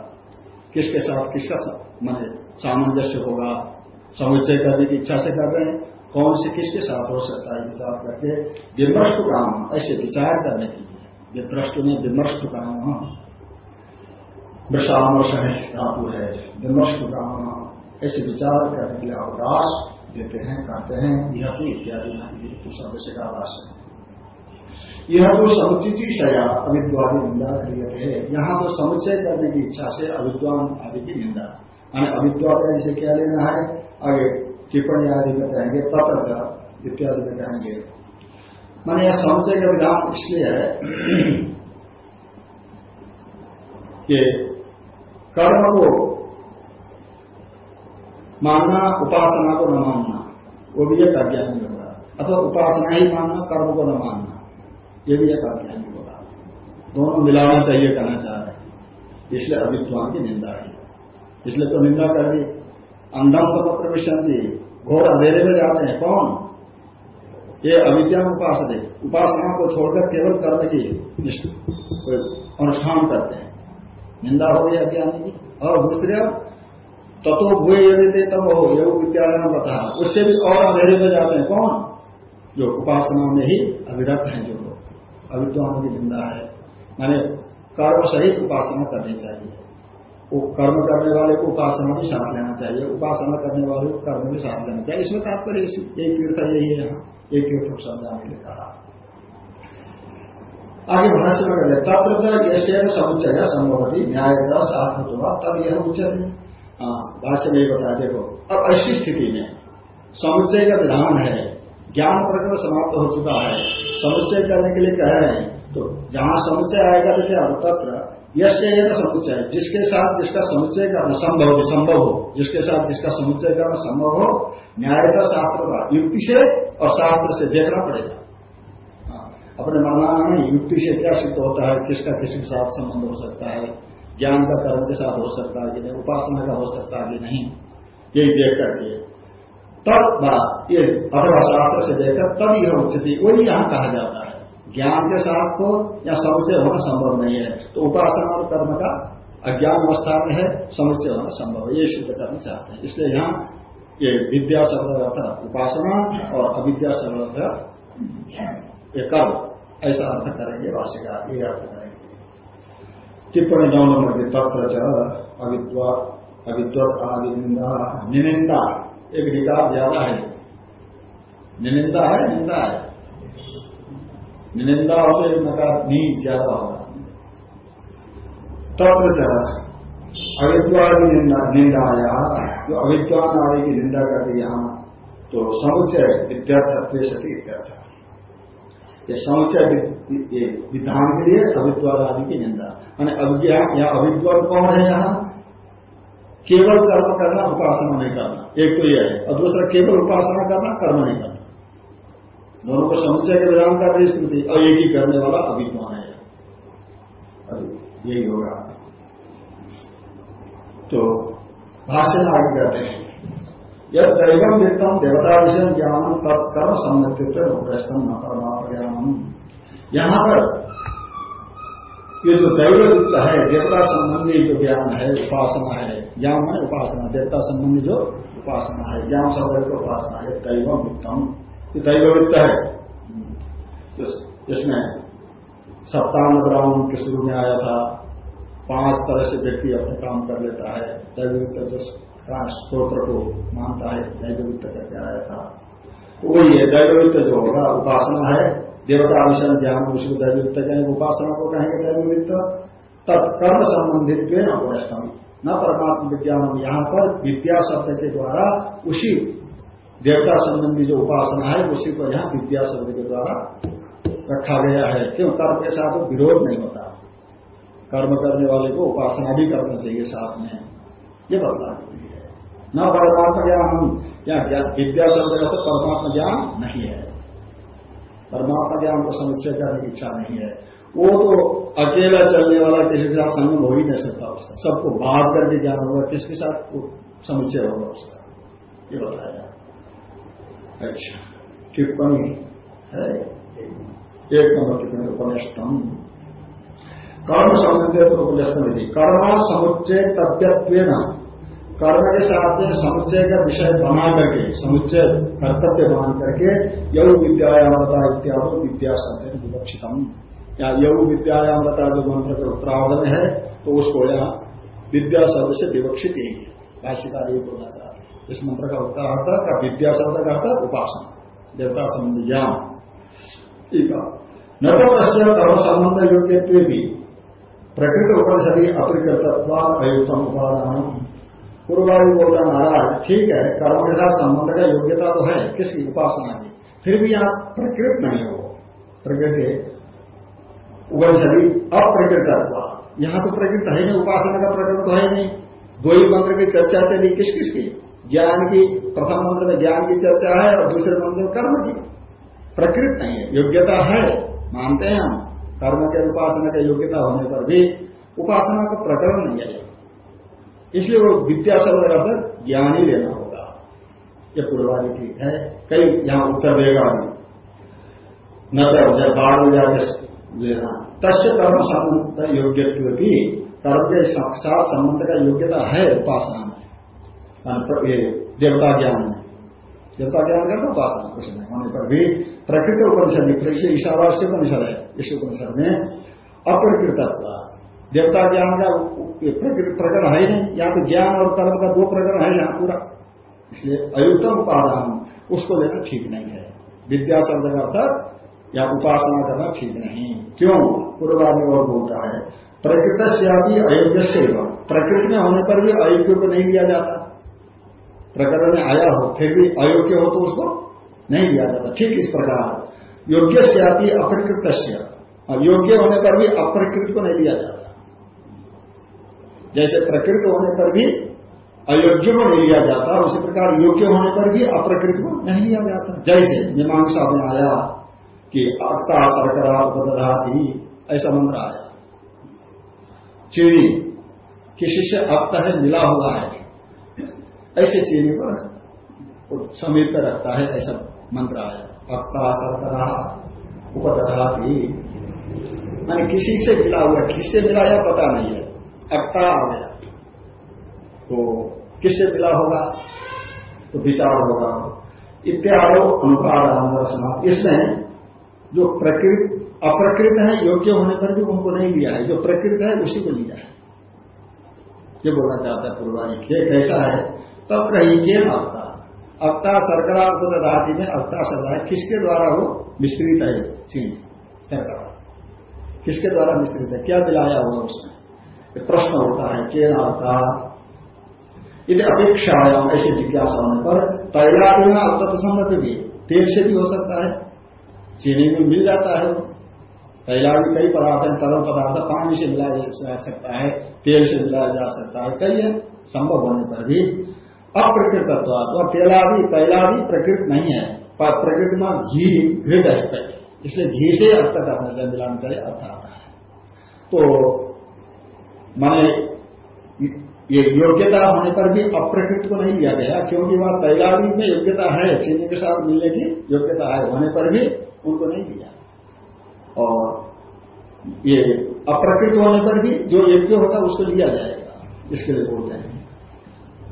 किसके साथ, किसका मैंने सामंजस्य होगा? समुच्चय करने की इच्छा से कर रहे हैं। कौन से किसके साथ हो सकता है? विचार करके विमर्श काम, ऐसे विचार करने के लिए। विद्रष्ट में विमर्श काम। वृषामर्श है, धातु है, विमर्श काम। ऐसे विचार करने के लिए अवकाश देते हैं कहते हैं। यह तो इत्यादि तो शब्द से का आवास है। यह तो समुचित शया अविद्वादी निंदा क्रिय है यहाँ तो समुच्चय करने की इच्छा से अविद्वान आदि की निंदा। माने अविद्वाद से क्या लेना है? आगे टिप्पणी आदि में कहेंगे तत्र इत्यादि में कहेंगे। माने यह समुचय का विधान इसलिए है कि कर्म को मानना, उपासना को न मानना, वो भी एक अज्ञानी होगा अथवा उपासना ही मानना, कर्म को न मानना। ये भी एक अज्ञानी होगा दोनों मिलाना चाहिए कहना चाह रहे हैं। इसलिए अविद्वान की निंदा है। इसलिए तो निंदा कर दी अंधम तो प्रविशंति घोर अंधेरे में जाते हैं। कौन? ये अविद्या उपासना उपासना को छोड़कर केवल कर्म की अनुष्ठान करते हैं। निंदा हो गई अज्ञानी की। और दूसरे तत्व भूए यदि तब हो योग विद्यालय बता उससे भी और अंधेरे में जाते हैं। कौन? जो उपासना में ही अविरत हैं जो अविद्वान की निंदा है। माने कर्म सहित उपासना करनी चाहिए। वो कर्म करने वाले को उपासना भी साथ लेना चाहिए। उपासना करने वाले को कर्म भी साथ लेना चाहिए। इसमें तात्पर्य एक तीर्थ यही है। यहाँ एक तीर्थ समझाने के लिए कहा। आगे भाष्य में कहते तत्र यश समुच्चय संभवती न्याय का सार्थक तब यह उच्चय हाँ भाष्य में बता देखो, अब ऐसी स्थिति में समुच्चय का विधान है ज्ञान प्रकरण समाप्त हो चुका है। समुच्चय करने के लिए कह रहे हैं। तो जहाँ समुच्चय आएगा तो क्या तत्र यश न समुच्चय। जिसके साथ जिसका समुच्चय करना संभव संभव हो। जिसके साथ जिसका समुच्चय करना संभव हो न्याय का शास्त्र का युक्ति से और शास्त्र से देखना पड़ेगा। हाँ, अपने मानना नहीं युक्ति से क्या सिद्ध होता है किसका किसी के साथ संबंध हो सकता है ज्ञान का कर्म के साथ हो सकता है कि नहीं उपासना का हो सकता है कि नहीं यही देख करके तब बात ये अथवा शास्त्र से देखकर तब यह उचित वही यहाँ कहा जाता है। ज्ञान के साथ को या समुचय होना संभव नहीं है। तो उपासना और कर्म का अज्ञान अवस्था में है समुचय होना संभव है। ये सिद्ध करना चाहते हैं। इसलिए यहाँ ये विद्या शब्द उपासना और अविद्या शब्द ये कर्म ऐसा अर्थ करेंगे, भाष्यकार ये अर्थ करेंगे। टिप्पणी नौ नंबर की तत्व अविद्वा अविद्वत आदि निंदा निनिंदा। एक निकाल ज़्यादा है। निनिंदा है, निंदा है। निनिंदा हो तो एक नकार नहीं ज़्यादा होगा। तत्र अविद्वान निंदा निंदा आया। जो अविद्वान आदि की निंदा करके यहाँ तो समुचय विद्यार्थत्व सती इत्यर्थ ये समुचय विधान के लिए अविद्वान आदि की निंदा। मैंने अविज्ञान या कौन है यहाँ? केवल कर्म करना, उपासना नहीं करना। एक तो यह है। और दूसरा, केवल उपासना करना, कर्म नहीं करना। दोनों को समुचय के विधान कर रही स्मृति। और एक ही करने वाला अभिज्ञान है। यही होगा। तो भाष्य में आगे कहते हैं, यह दैवम वित्तम देवता विषय ज्ञान तत्कर्म सम्मतित्व प्रश्न न परमात्मा ज्ञान यहाँ पर ये जो दैव वित्त है देवता संबंधी जो ज्ञान है, उपासना है, ज्ञान है, उपासना देवता संबंधी जो उपासना है, ज्ञान शब्द उपासना है, दैवम वित्तम ये दैववित्त है। इसमें सप्ताह ब्राह्मण के शुरू में आया था, पाँच तरह से व्यक्ति अपने काम कर लेता है, दैववित्त जो स्त्रोत्र को मानता है, दैववित्त करके आया था। वही है दैववित्त जो होगा, उपासना है देवता मिशन ज्ञान उसको दैववित्त कहेंगे उपासना को कहेंगे दैववित्त तत्कर्म संबंधित न न परमात्मा विज्ञान यहाँ पर विद्या शब्द के द्वारा उसी देवता संबंधी जो उपासना है, उसी को यहाँ विद्या शब्द के द्वारा रखा गया है। क्यों? कर्म के साथ विरोध नहीं होता। कर्म करने वाले को उपासना भी करना चाहिए साथ में। ये बदला है। न परमात्मा ज्ञान क्या विद्या शब्द का तो परमात्मा ज्ञान नहीं है। परमात्मा को समुच्चय करने की इच्छा नहीं है। वो तो अकेला चलने वाला किसी के साथ संगम हो ही नहीं सकता उसका। सबको बाहर करके ज्ञान होगा, किसके साथ? समुच्चय होगा उसका। ये बताया अच्छा टिप्पणी है। एक नंबर टिप्पणी उपनिष्ठम कर्म संबंधित उपनिष्ठम यदि कर्म समुच्चय तव्यत्व कर्म के साथ में समुच्चय का विषय बना करके, समुच्चय कर्तव्य मान करके यऊ विद्यायामता इत्यादि विद्या शब्द विवक्षितम। या यऊ विद्यायामता जो मंत्र का उत्तरावधन है तो उसको यहाँ विद्या शब्द से विवक्षित ही है। भाष्यकार ये बोलना चाहते इस मंत्र का उत्तर अर्थ का विद्या शब्द का अर्थ उपासना, देवता संबंधी ज्ञान ठीक है। न तो तस्य कर्म संबंध योग्य भी प्रकृति उपनिषदि अप्रकृतत्व अयुतम उपादान पूर्वादि बोलता महाराज, ठीक है, कर्म के साथ संबंध का योग्यता तो है, किसकी उपासना की? फिर भी यहाँ प्रकृत नहीं हो। प्रकृति उपनिषदि अप्रकृतत्व यहाँ तो प्रकृत है नहीं, उपासना का प्रकृत तो है नहीं। दो ही मंत्र की चर्चा चली किस किस की? ज्ञान की। प्रथम मंत्र में ज्ञान की चर्चा है और दूसरे मंत्र में कर्म की। प्रकृत नहीं है। योग्यता है, मानते हैं हम। कर्म के उपासना की योग्यता होने पर भी उपासना का प्रकरण नहीं है। इसलिए वो विद्या शब्द अर्थ ज्ञान ही लेना होगा। ये पूर्वादि ठीक है। कई यहाँ उत्तर देगा न तो बाढ़ में जाकर लेना। तस्य कर्म संबंध योग्यत्व की कर्म के साथ संबंध का योग्यता है, उपासना ये देवता ज्ञान में। देवता ज्ञान करना उपासना, कुछ नहीं। होने पर भी प्रकृति उपनिषद प्रकृति ईशावास्य उपनिषद है। इस उपनिषद में अप्रकृतत्व। देवता ज्ञान का प्रकरण है नहीं। यहाँ तो ज्ञान और कर्म का दो प्रकरण है यहाँ पूरा। इसलिए अयुक्तम उपादान, उसको लेना ठीक नहीं है। विद्या शब्द का अर्थ, या उपासना करना ठीक नहीं। क्यों? पूर्वादि और बोलता है प्रकृत से अयोग्य से प्रकृति में होने पर भी अयोग्य को नहीं लिया जाता। प्रकरण में आया हो, फिर भी अयोग्य हो तो उसको नहीं लिया जाता। ठीक इस प्रकार योग्य से आती अप्रकृत योग्य होने पर भी अप्रकृत को नहीं लिया जाता। जैसे प्रकृत होने पर भी अयोग्य को नहीं लिया जाता, उसी प्रकार योग्य होने पर भी अप्रकृत को नहीं लिया जाता। जैसे मीमांसा में आया कि अक्ता सरकरा बदराती ऐसा मंत्र आया। चीनी, किसी से अक्त है, मिला हुआ है। ऐसे चीनी पर समीप पर रखता है, ऐसा मंत्र आया। अक्ता सरकरा उपदराती मैंने किसी से मिला हुआ, किससे मिला या पता नहीं है। अक्ता आ गया। तो किससे मिला होगा? तो विचार होगा। इत्यादि अनुपाद इसमें जो प्रकृत, अप्रकृत है, योग्य होने पर भी उनको नहीं लिया है। जो प्रकृत है, उसी को लिया है। ये बोलना चाहता है पूर्वाणी खेत कैसा है? तब रही के अवता अवता सरकरा उपदाती में अवता है। किसके द्वारा वो मिश्रित है? चीज़ सरकार। किसके द्वारा मिश्रित है? क्या दिलाया हुआ उसमें? प्रश्न होता है के अवता यदि अपेक्षा ऐसे जिज्ञासा होने पर तैलादि में तत्सम्मत भी, तेल से भी हो सकता है, चीनी में मिल जाता है। तैलादि कई पदार्थ है, तरल पदार्थ, पानी से मिलाया जा सकता है तेल से मिलाया जा सकता है, कई है, संभव होने पर भी। अप्रकृत और तेलादि, तैलादि प्रकृत नहीं है, पर प्रकृति में घी घृत है। इसलिए घी से अर्थ करना मिलाना चाहिए अर्थ आता है। तो माने, ये योग्यता होने पर भी अप्रकृत को नहीं लिया गया, क्योंकि वहाँ तैयारी में योग्यता है चीनी के साथ मिलने की योग्यता है, होने पर भी उनको नहीं दिया। और ये अप्रकृत होने पर भी जो योग्य होता है, उसको लिया जाएगा। इसके लिए बोलते हैं।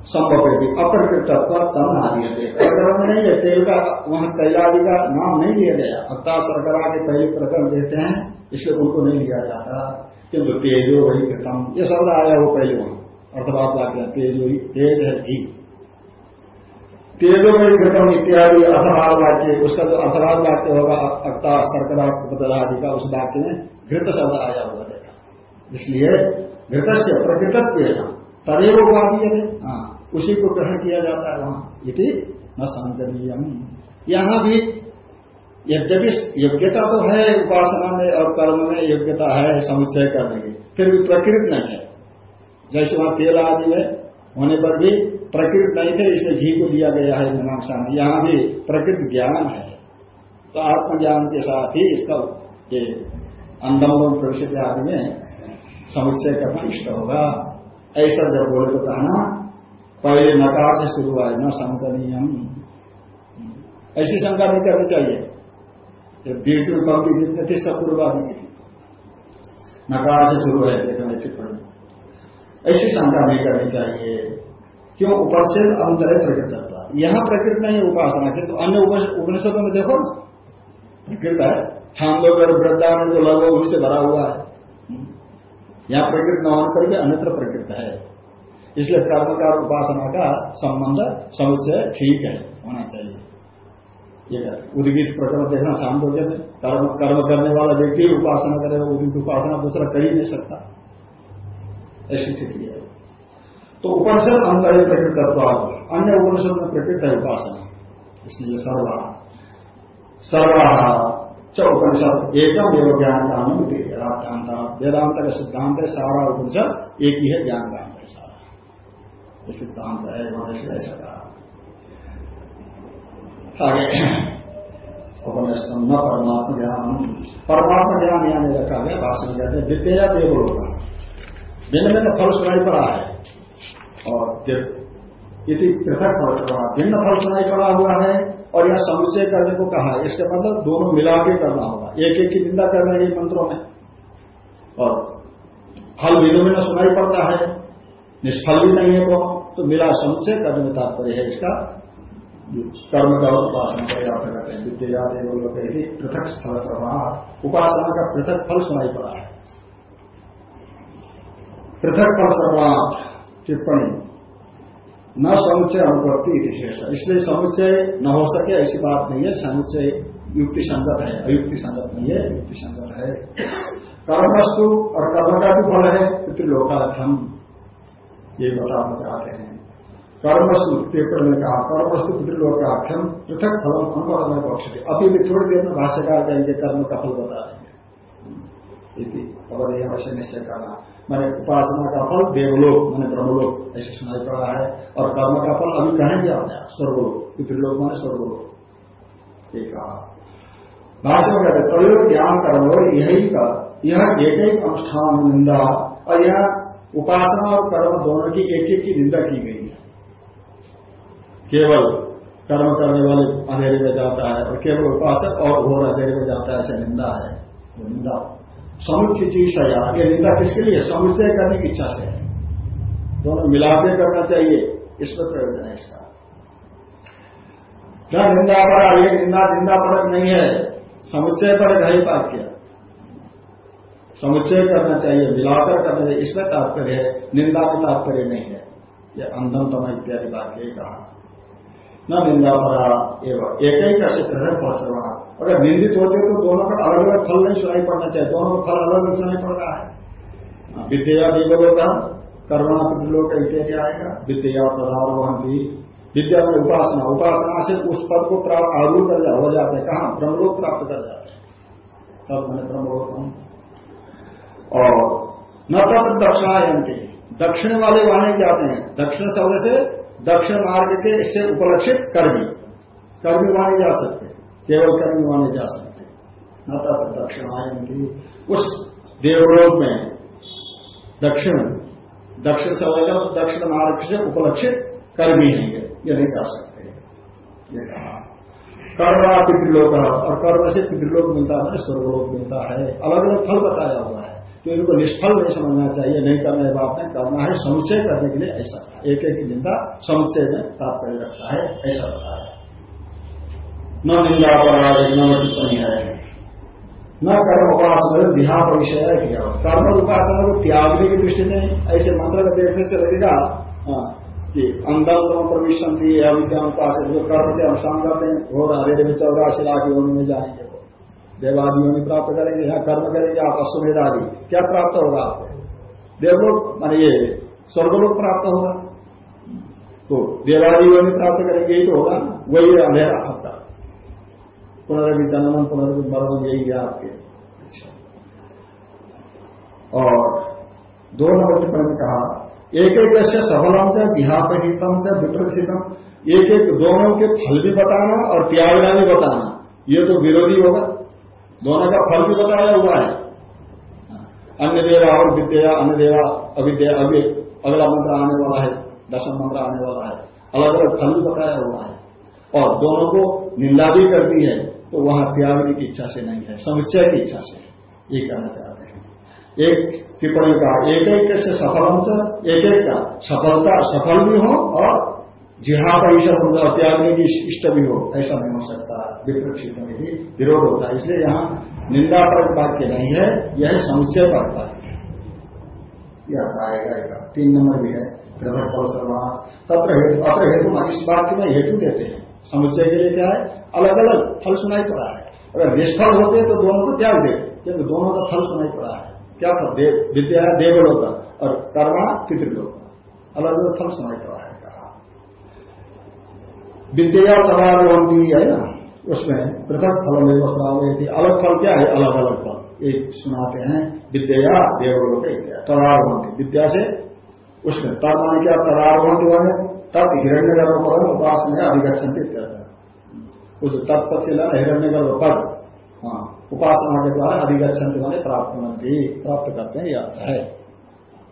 संभव है भी अप्रकृत तत्व तम आदि प्रकरण में नहीं है, तेल का वहाँ तैयारी का नाम नहीं लिया गया। अवता सरकरा के पहले प्रकरण देते हैं, इसलिए उनको नहीं लिया जाता। किंतु तेजो वही कृतम ये शब्द आया वो पहले वहाँ। अर्थवाद वाक्य, तेज तेज है घी तेजो में घटम इत्यादि अर्थवाद वाक्य, उसका जो अर्थवाद वाक्य होगा अक्ता सरकरा आदि का उस वाक्य में घृत शब्द आया हुआ देखा। इसलिए घृत से प्रकृतत्व तदेव उपाधि है। हाँ। उसी को ग्रहण किया जाता है वहाँ। इति न संकनीयम यहाँ भी यद्यपि योग्यता तो है उपासना में और कर्म में योग्यता है समुच्चय करने की, फिर भी प्रकृत नहीं है। जैसे वहाँ तेल आदि में होने पर भी प्रकृत नहीं थे इसलिए घी को दिया गया है मीमांसा में। यहाँ भी प्रकृत ज्ञान है। तो आत्मज्ञान के साथ ही इसका ये अंदम प्रसिद्ध आदि में समुच्चय करना इष्ट होगा। ऐसा जब बोले तो कहना पहले नकार से शुरू हुआ है, न संकनीयम ऐसी शंका नहीं करनी चाहिए। बीच में पंक्ति जितने थे, सब पूर्वादि की। नकार से शुरू है देखना टिप्पणी। ऐसी शंका नहीं करनी चाहिए, क्यों? उपस्थित अंतर है प्रकृत यहाँ प्रकृत नहीं उपासना किंतु तो अन्य उपनिषदों में देखो ना। प्रकृत है। छांदोग और वृद्धा में जो लगो उनसे भरा हुआ है। यहाँ प्रकृत न होने पर भी अन्यत्र प्रकृत है। इसलिए कर्मकार उपासना का संबंध समुच्चय ठीक है, होना चाहिए। ये उदगित प्रकरण देखना छांदोग्य में कर्म कर्म करने वाला व्यक्ति उपासना करेगा उदित उपासना दूसरा कर ही नहीं सकता। ऐसी स्थिति है। तो उपनिषद अंतर प्रकृत अन्य उपनिषद में प्रकृत है उपासना। इसलिए सर्वा सर्वा च उपनिषद एकम एवं ज्ञान काम वेदांत वेदांत का सिद्धांत है, सारा उपनिषद एक ही है ज्ञान का है सारा। ये सिद्धांत है मनुष्य ऐसा कहा। आगे। उपनिषद न परमात्मा ज्ञान परमात्मा ज्ञान यानी रखा गया भाषण कहते हैं विद्या देव होगा भिन्न भिन्न फल सुनाई पड़ा है। और यदि पृथक फल सुना भिन्न फल सुनाई पड़ा हुआ है और यह समुचय करने को कहा है। इसके मतलब दोनों मिला के करना होगा। एक एक की निंदा करना है मंत्रों में। और फल भिन्न भिन्न सुनाई पड़ता है। निष्फल भी नहीं है तो तो मिला समुचय करने में तात्पर्य है इसका। कर्म का उपासना का याद करते हैं, विद्या लोग पृथक फल प्रभाव उपासना का पृथक फल सुनाई पड़ा है। पृथक फल सर्वात टिप्पणी। न समुच्चय अनुपत्ति विशेष इसलिए समुच्चय न हो सके, ऐसी बात नहीं है। समुच्चय युक्ति संगत है, अयुक्ति संगत नहीं है, युक्ति संगत है। कर्म वस्तु और कर्म का भी फल है पितृलोकाख्यम ये बताना चाहते हैं। कर्म वस्तु पेपर में कहा कर्म वस्तु पितृलोकाख्यम पृथक फल अनुभव में पक्ष थे अभी भी थोड़ी देर में भाष्यकार कहेंगे, कर्म का फल बता देंगे। अवधि अवश्य निश्चय करना। मैंने उपासना का फल देवलोक, मैंने ब्रह्मलोक, ऐसे सुनाई पड़ा है। और कर्म का फल अभी कहेंगे आपने स्वर्गलोक, पितृलोक मैंने स्वर्गलोक। ये कहा। भाषण में कहते प्रयोग ज्ञान कर्म यही का, यह एक एक अनुष्ठान निंदा, और यह उपासना और कर्म दोनों की एक एक की निंदा की गई है। केवल कर्म करने वाले अंधेरे में जाता है और केवल उपासक और घोर अंधेरे में जाता है, ऐसे निंदा है। निंदा। समुच्चय चीज़ है ये निंदा किसके लिए? समुच्चय करने की इच्छा से। है दोनों मिलाते करना चाहिए। इसमें प्रयोजन है इसका। न निंदा पर ये निंदा निंदा परक नहीं है। समुच्चय पर है वाक्य समुच्चय करना चाहिए मिलाकर करना चाहिए, इसमें तात्पर्य है, निंदा में तात्पर्य नहीं है। यह अंधम इत्यादि वाक्य कहा। न निंदा परा एवं, एक ही का क्षेत्र है फल अगर निंदित होते तो दोनों का अलग अलग फल नहीं सुनाई पड़ना चाहिए, दोनों का फल अलग अलग सुनाई पड़ रहा है। विद्या देवलोक कर्मणा पितृलोक इत्यादि आएगा, विद्या तदारोहंती विद्या में उपासना उपासना से उस पद को प्राप्त, आरूढ़ कर जा, हो जाते हैं। कहा? ब्रह्मलोक प्राप्त कर जाते हैं। तब मैंने ब्रह्मलोक और न तब दक्षिणायंती दक्षिण वाले वहाँ जाते हैं। दक्षिण शब्द से दक्षिण मार्ग के इससे उपलक्षित कर्मी। कर्मी वहाँ जा सकते केवल कर्मी वहाँ जा सकते न तब दक्षिणायन की उस देवलोक में दक्षिण दक्षिण से दक्षिण मार्ग से उपलक्षित कर्मी है ये। नहीं जा सकते। ये कहा। कर्म पितृलोक। और कर्म से पितृलोक मिलता है, स्वर्गलोक मिलता है। अलग अलग फल बताया हुआ है। तो इनको निष्फल नहीं समझना चाहिए नहीं करने बात नहीं करना है समुच्चय करने के लिए ऐसा एक एक निंदा समुच्चय में तात्पर्य रखता है ऐसा होता है। न निंदा अपराध न है। न कर्म उपासना जिहाप विषय किया। कर्म उपासना को त्यागने की दृष्टि नहीं ऐसे मंत्र को देखने से लगेगा हाँ, कि अंदर प्रविशन दी अविद्या उपास जो कर्म के अनुष्ठान करते हैं घोर हरे में चौरासी लाख में जाएँगे देवादि योनि प्राप्त करेंगे, यहाँ कर्म करेंगे आप अश्वमेध आदि क्या प्राप्त होगा आपको? देवलोक, मान ये स्वर्गलोक प्राप्त होगा। तो देवादि योनि प्राप्त करेंगे, यही तो होगा वही अंधेरा आपका। पुनरभि जन्म पुनरभि मरण यही है आपके। अच्छा। और दो नंबर टिप्पणी में कहा एक एक से सफलम से जिहापहितम से विप्रसितम। एक एक दोनों के फल भी बताना और त्यागना भी बताना। ये तो विरोधी होगा। दोनों का फल भी बताया हुआ है। अन्य देवा और विद्या अन्य देवा अविद्या अभी अगला मंत्र आने वाला है दसम मंत्र आने वाला है अलग अलग फल भी बताया हुआ है। और दोनों को निंदा भी करती है तो वहाँ त्यागने की इच्छा से नहीं है समुच्चय की इच्छा से ये कहना चाहते हैं। एक टिप्पणी का एक एक से सफल एक एक का, सफलता सफल भी हो और जिहा होगा त्यागने की इष्ट भी हो, ऐसा नहीं हो सकता। विपक्षित विरोध होता है। इसलिए यहाँ निंदा पर वाक्य नहीं है, यह समुच्चय पर वाक्य आएगा तीन नंबर भी है। प्रथम फल तत्र अत्र हेतु इस वाक्य में हेतु देते हैं। समुच्चय के लिए क्या है? अलग अलग फल सुनाई पड़ा है। अगर निष्फल होते तो दोनों को त्याग दे क्योंकि दोनों का फल सुनाई पड़ा है। क्या फल? विद्या है देवलोक का। और कर्मा, पितृलोक का। अलग अलग फल सुनाई पड़ा है। कहा विद्या तदारोहती है ना? उसमें पृथक फल में वस्त्रावती अलग फल क्या है? अलग अलग फल। एक सुनाते हैं, विद्या, देवलोक तदारोहती विद्या से उसमें तब मान क्या? तदारोहती वाले तब हिरण्य गर्भ पद उपास में अधिगछन्ति उस तत्पद से हिरण्य गर्भ पद हाँ उपासना के द्वारा अधिगछन्ति माने प्राप्त होती प्राप्त करते हैं यह है।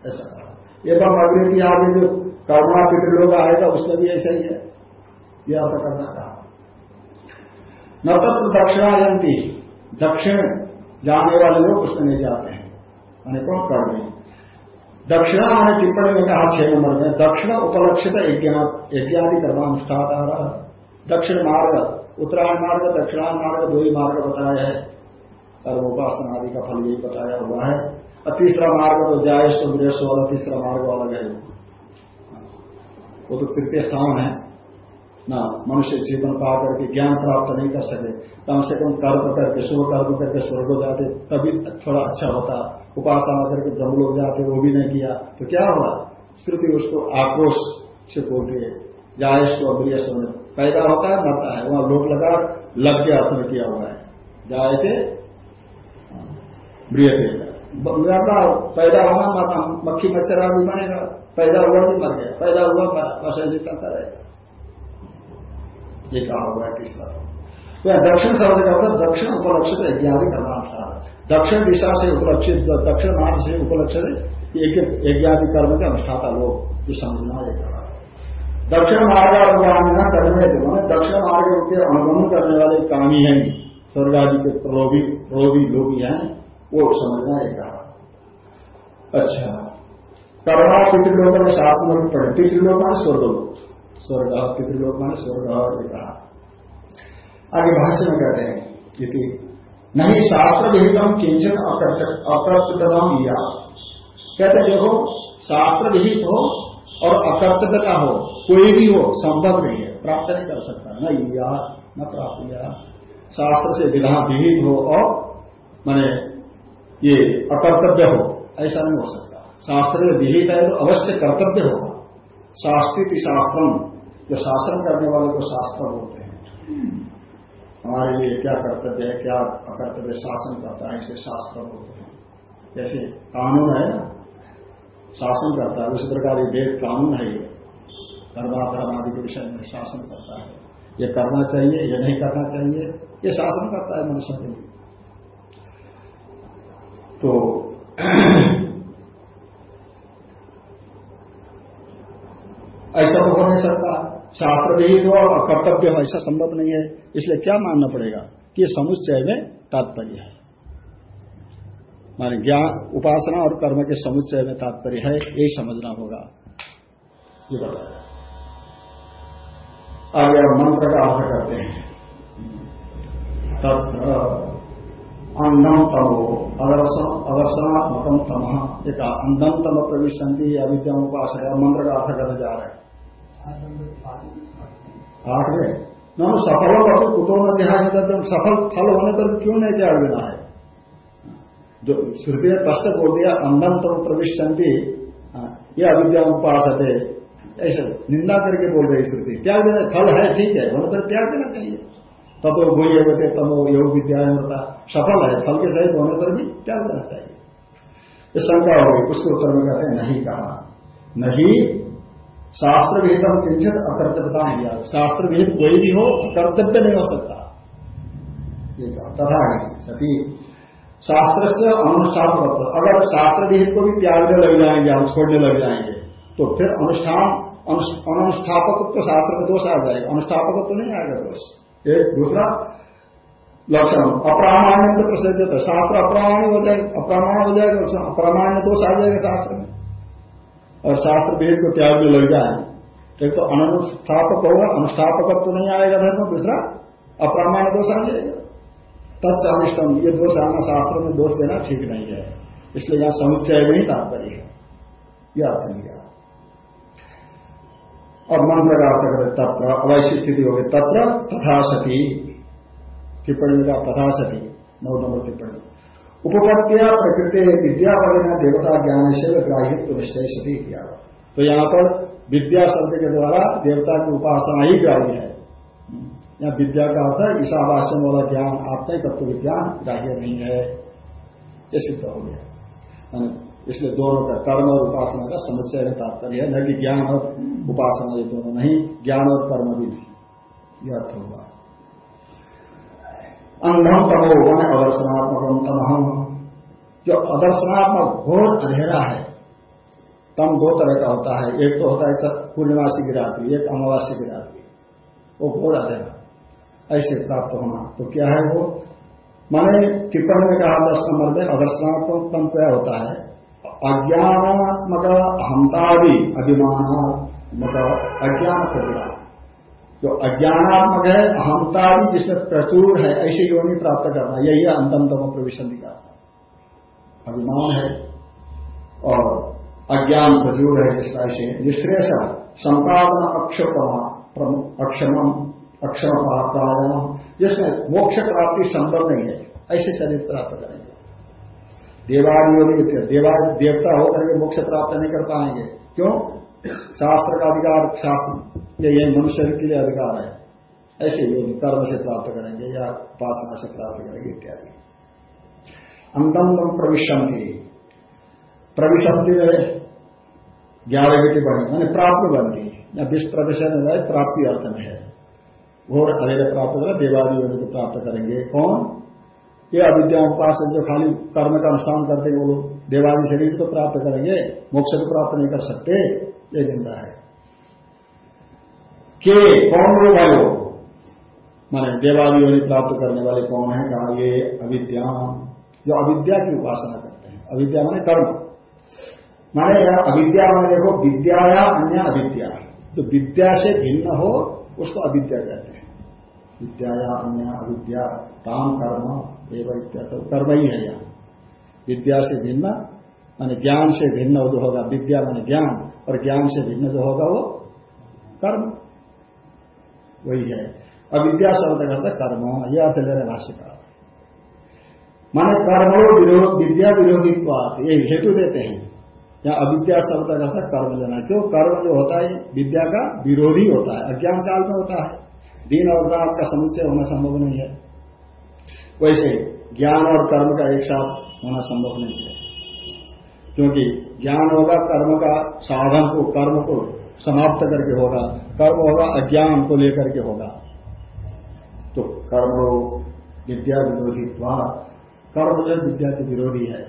ऐसा। कहा एवं अग्नि की आगे जो करुणा पितृलोक आएगा उसमें भी ऐसा ही है। यह अर्थ करना कहा न तत्व दक्षिणायंती दक्षिण जाने वाले लोग उसमें नहीं जाते हैं। मैंने कौन कर रहे दक्षिणा मैंने टिप्पणी में कहा, छह नंबर में, दक्षिण उपलक्षित यज्ञादि कर्मानुष्ठान दक्षिण मार्ग, उत्तरायण मार्ग, दक्षिणायन मार्ग दो ही मार्ग बताया है। कर्मोपासना आदि का फल यही बताया हुआ है। और तीसरा मार्ग तो जाए सुग्रेश वाला तीसरा मार्ग अलग है। वो तो तृतीय स्थान है। ना, मनुष्य जीवन पा करके ज्ञान प्राप्त नहीं कर सके। कम से कम कर्म करके, शुभ कर्म करके स्वर्ग हो जाते, तभी थोड़ा अच्छा होता। उपासना करके ब्रह्म लोग जाते, वो भी नहीं किया। तो क्या हुआ? श्रुति उसको आक्रोश से बोलती है, जाए स्वप्रिय समय। पैदा होता है, मरता है। वहाँ लोग लगा लग के अर्थ किया हुआ है। जाए थे मरना पैदा होना मरना, मक्खी मच्छर आदि मरेगा। पैदा हुआ भी मर गया? पैदा हुआ, मरा। बस ऐसे चलता रहेगा। ये कहा हुआ है किस बात तो दक्षिण शब्द का होता दक्षिण उपलक्षित यज्ञादि करना था। दक्षिण दिशा से उपलक्षित, दक्षिण मार्ग से उपलक्षित यज्ञादि कर्म के अनुष्ठाता लोग ये समझना ये कहा। दक्षिण मार्ग अनुगामी न करने दक्षिण मार्ग के अनुगमन करने वाले कामी हैं स्वर्ग आदि के प्रलोभी प्रलोभी लोग हैं, वो समझना ये कहा। अच्छा। कर्मा पितृलोक में सात में पढ़े पितृलोक माने स्वर्गलोक। स्वर्ग पितृलोक माने स्वर्ग और कहा आगे भाष्य में कहते हैं यदि नहीं शास्त्र विहितम किंचन अकर्तव्यताम या। कहते देखो शास्त्र विहित हो और अकर्तव्यता हो, कोई भी हो, संभव नहीं है, प्राप्त नहीं कर सकता, न या, न प्राप्त या। शास्त्र से विधान विहित हो और, माने, ये अकर्तव्य हो, ऐसा नहीं हो सकता। शास्त्र में विहित है तो अवश्य कर्तव्य होगा। शास्त्रित शास्त्रम जो शासन करने वाले को शास्त्र बोलते हैं। हमारे लिए क्या कर्तव्य है, क्या अकर्तव्य शासन करता है इसे शास्त्र बोलते हैं। जैसे कानून है ना, शासन करता है, उसी प्रकार ये वेद कानून है ये। कर्माधर्म आदि के विषय में शासन करता है। ये करना चाहिए, ये नहीं करना चाहिए, ये शासन करता है मनुष्य के लिए। तो तो हो नहीं सकता शास्त्र विहित हो और कर्तव्य हो, ऐसा संभव नहीं है। इसलिए क्या मानना पड़ेगा कि समुच्चय में तात्पर्य है? माने ज्ञान, उपासना और कर्म के समुच्चय में तात्पर्य है यही समझना होगा। ये बताया आगे मंत्र का अर्थ करते हैं। तत्र अन्नम तमो अदर्शनात्मकम तम। एक अंधम तम प्रविशंति अविद्या उपासना मंत्र का अर्थ करने जा रहे हैं। आठ में न सफल और कुतो न ध्यान सफल फल होने पर क्यों नहीं त्याग देना है जो श्रुति ने प्रश्न बोल दिया अंधन तो प्रविशंति ये अविद्या उपास है ऐसे निंदा करके बोल रही श्रुति त्याग देना फल है ठीक है होने पर त्याग देना चाहिए तब वो गोई होते तब योग विद्या होता सफल है फल के सहित होने पर भी त्याग देना चाहिए शंका होगी उसके उत्तर में कहते हैं नहीं कहा नहीं शास्त्र विहितम किंचित अकर्तव्यता नहीं आ शास्त्र विहित कोई भी हो कर्तव्य नहीं हो सकता। तथा है, सती। शास्त्र से अनुष्ठान अगर शास्त्र विहित को भी त्यागने लग जाएँगे, हम छोड़ने लग जाएँगे तो फिर अनुष्ठान अनुष्ठापक तो शास्त्र में दोष आ जाएगा। अनुष्ठापक तो नहीं आएगा दोष। एक, दूसरा, लक्षण अप्रामाण्य तो प्रसिद्ध शास्त्र अप्रामाण्य हो जाएगा, अप्रामाण्य हो जाएगा अप्रामाण्य दोष आ जाएगा शास्त्र में। और शास्त्र वेद को त्याग में लग जाए एक तो अनुष्ठापक होगा अनुष्ठापक तो नहीं आएगा धर्म, दूसरा अप्रामाण्य दोष आ जाएगा। तत्सानिष्टम ये दोष आना शास्त्र में दोष देना ठीक नहीं है। इसलिए यहाँ समुच्चय में ही तात्पर्य है। यह अर्थ लिया और मंत्र का अर्थ करें तत्र अवैश्य स्थिति होगी तत्र तथा सती टिप्पणी का तथा सती नौ नंबर टिप्पणी। उपपत्तिया प्रकृति विद्या पढ़ना देवता ज्ञान से ग्राह्यत्व निश्चय सती किया तो यहाँ पर विद्या शब्द के द्वारा देवता की उपासना ही ग्राह्य है। यहाँ विद्या का अर्थ है ईशावासन वाला ज्ञान आत्मिक तत्व विज्ञान ग्राह्य नहीं है। ये सिद्ध हो गया। इसलिए दोनों का कर्म और उपासना का समुच्चय में तात्पर्य है। न कि ज्ञान और उपासना ये दोनों नहीं, ज्ञान और कर्म भी नहीं। यह अर्थ होगा। अंधम तमो वन अदर्शनात्मक तमहम जो अदर्शनात्मक घोर अंधेरा है, तम दो तरह का होता है। एक तो होता है पूर्णिमासी की रात्रि, एक अमावासी की रात्रि। वो घोर अंधेरा। ऐसे प्राप्त होना। तो क्या है वो? मैंने टिप्पणी में कहा, दस नंबर में अदर्शनात्मक तम क्या होता है? अज्ञानात्मक अहमता भी अभिमानात्मक अज्ञान प्रतिभा। जो अज्ञानात्मक है अहमता भी जिसमें प्रचुर है, ऐसी योनि प्राप्त करना, यही है अंतम तम प्रविशन का अभिमान है और अज्ञान प्रचुर है जिसका ऐसे निष्क्रेश संपादन अक्षमा अक्षम अक्षम प्रायण जिसमें मोक्ष प्राप्ति संभव नहीं है, ऐसे शरीर प्राप्त करेंगे। देवादियोगी देवा देवता होकर के मोक्ष प्राप्त नहीं कर पाएँगे। क्यों? शास्त्र का अधिकार शास्त्र, ये यही मनुष्य के लिए अधिकार है। ऐसे योगी कर्म से प्राप्त करेंगे या उपासना से प्राप्त करेंगे इत्यादि। अंतम प्रविशंति। प्रविशक्ति में ग्यारह की टिप्पणी मैंने प्राप्त बन गई या विश्व प्रवेश प्राप्ति अर्थ में है। घोर अधेर प्राप्त करें, देवादी योनि को प्राप्त करेंगे। कौन? ये अविद्या उपास जो खाली कर्म का अनुष्ठान करते हैं, वो लोग देवादी शरीर तो प्राप्त करेंगे, मोक्ष को प्राप्त नहीं कर सकते। ये निंदा है। के? कौन लोग है वो माने देवादी योनि प्राप्त करने वाले कौन है? कहा, ये अविद्या। जो अविद्या की उपासना करते हैं। अविद्या माने कर्म। माने अविद्या माने देखो विद्या या अन्य अविद्या। जो विद्या से भिन्न हो, उसको अविद्या कहते हैं। विद्या या अन्य अविद्या, ताम कर्म, एवं तो कर्म ही है यहाँ। विद्या से भिन्न, माने ज्ञान से भिन्न जो होगा। विद्या माने ज्ञान। और ज्ञान से भिन्न जो होगा वो कर्म। वही है। अविद्या शब्द करता कर्म। यह अर्थ ले रहे भाष्यकार माने कर्म विरोध, विद्या विरोधी ये हेतु देते हैं। या अविद्या शब्द का अर्थ कर्म लेना। क्यों? कर्म जो होता है, विद्या का विरोधी होता है, अज्ञान काल में होता है। दिन और रात का समुच्चय होना संभव नहीं है। वैसे ज्ञान और कर्म का एक साथ होना संभव नहीं है। क्योंकि ज्ञान होगा कर्म का साधन को कर्म को समाप्त करके होगा कर्म होगा अज्ञान को लेकर के होगा। तो कर्म विद्या विरोधी कर्म जो विद्या के विरोधी है।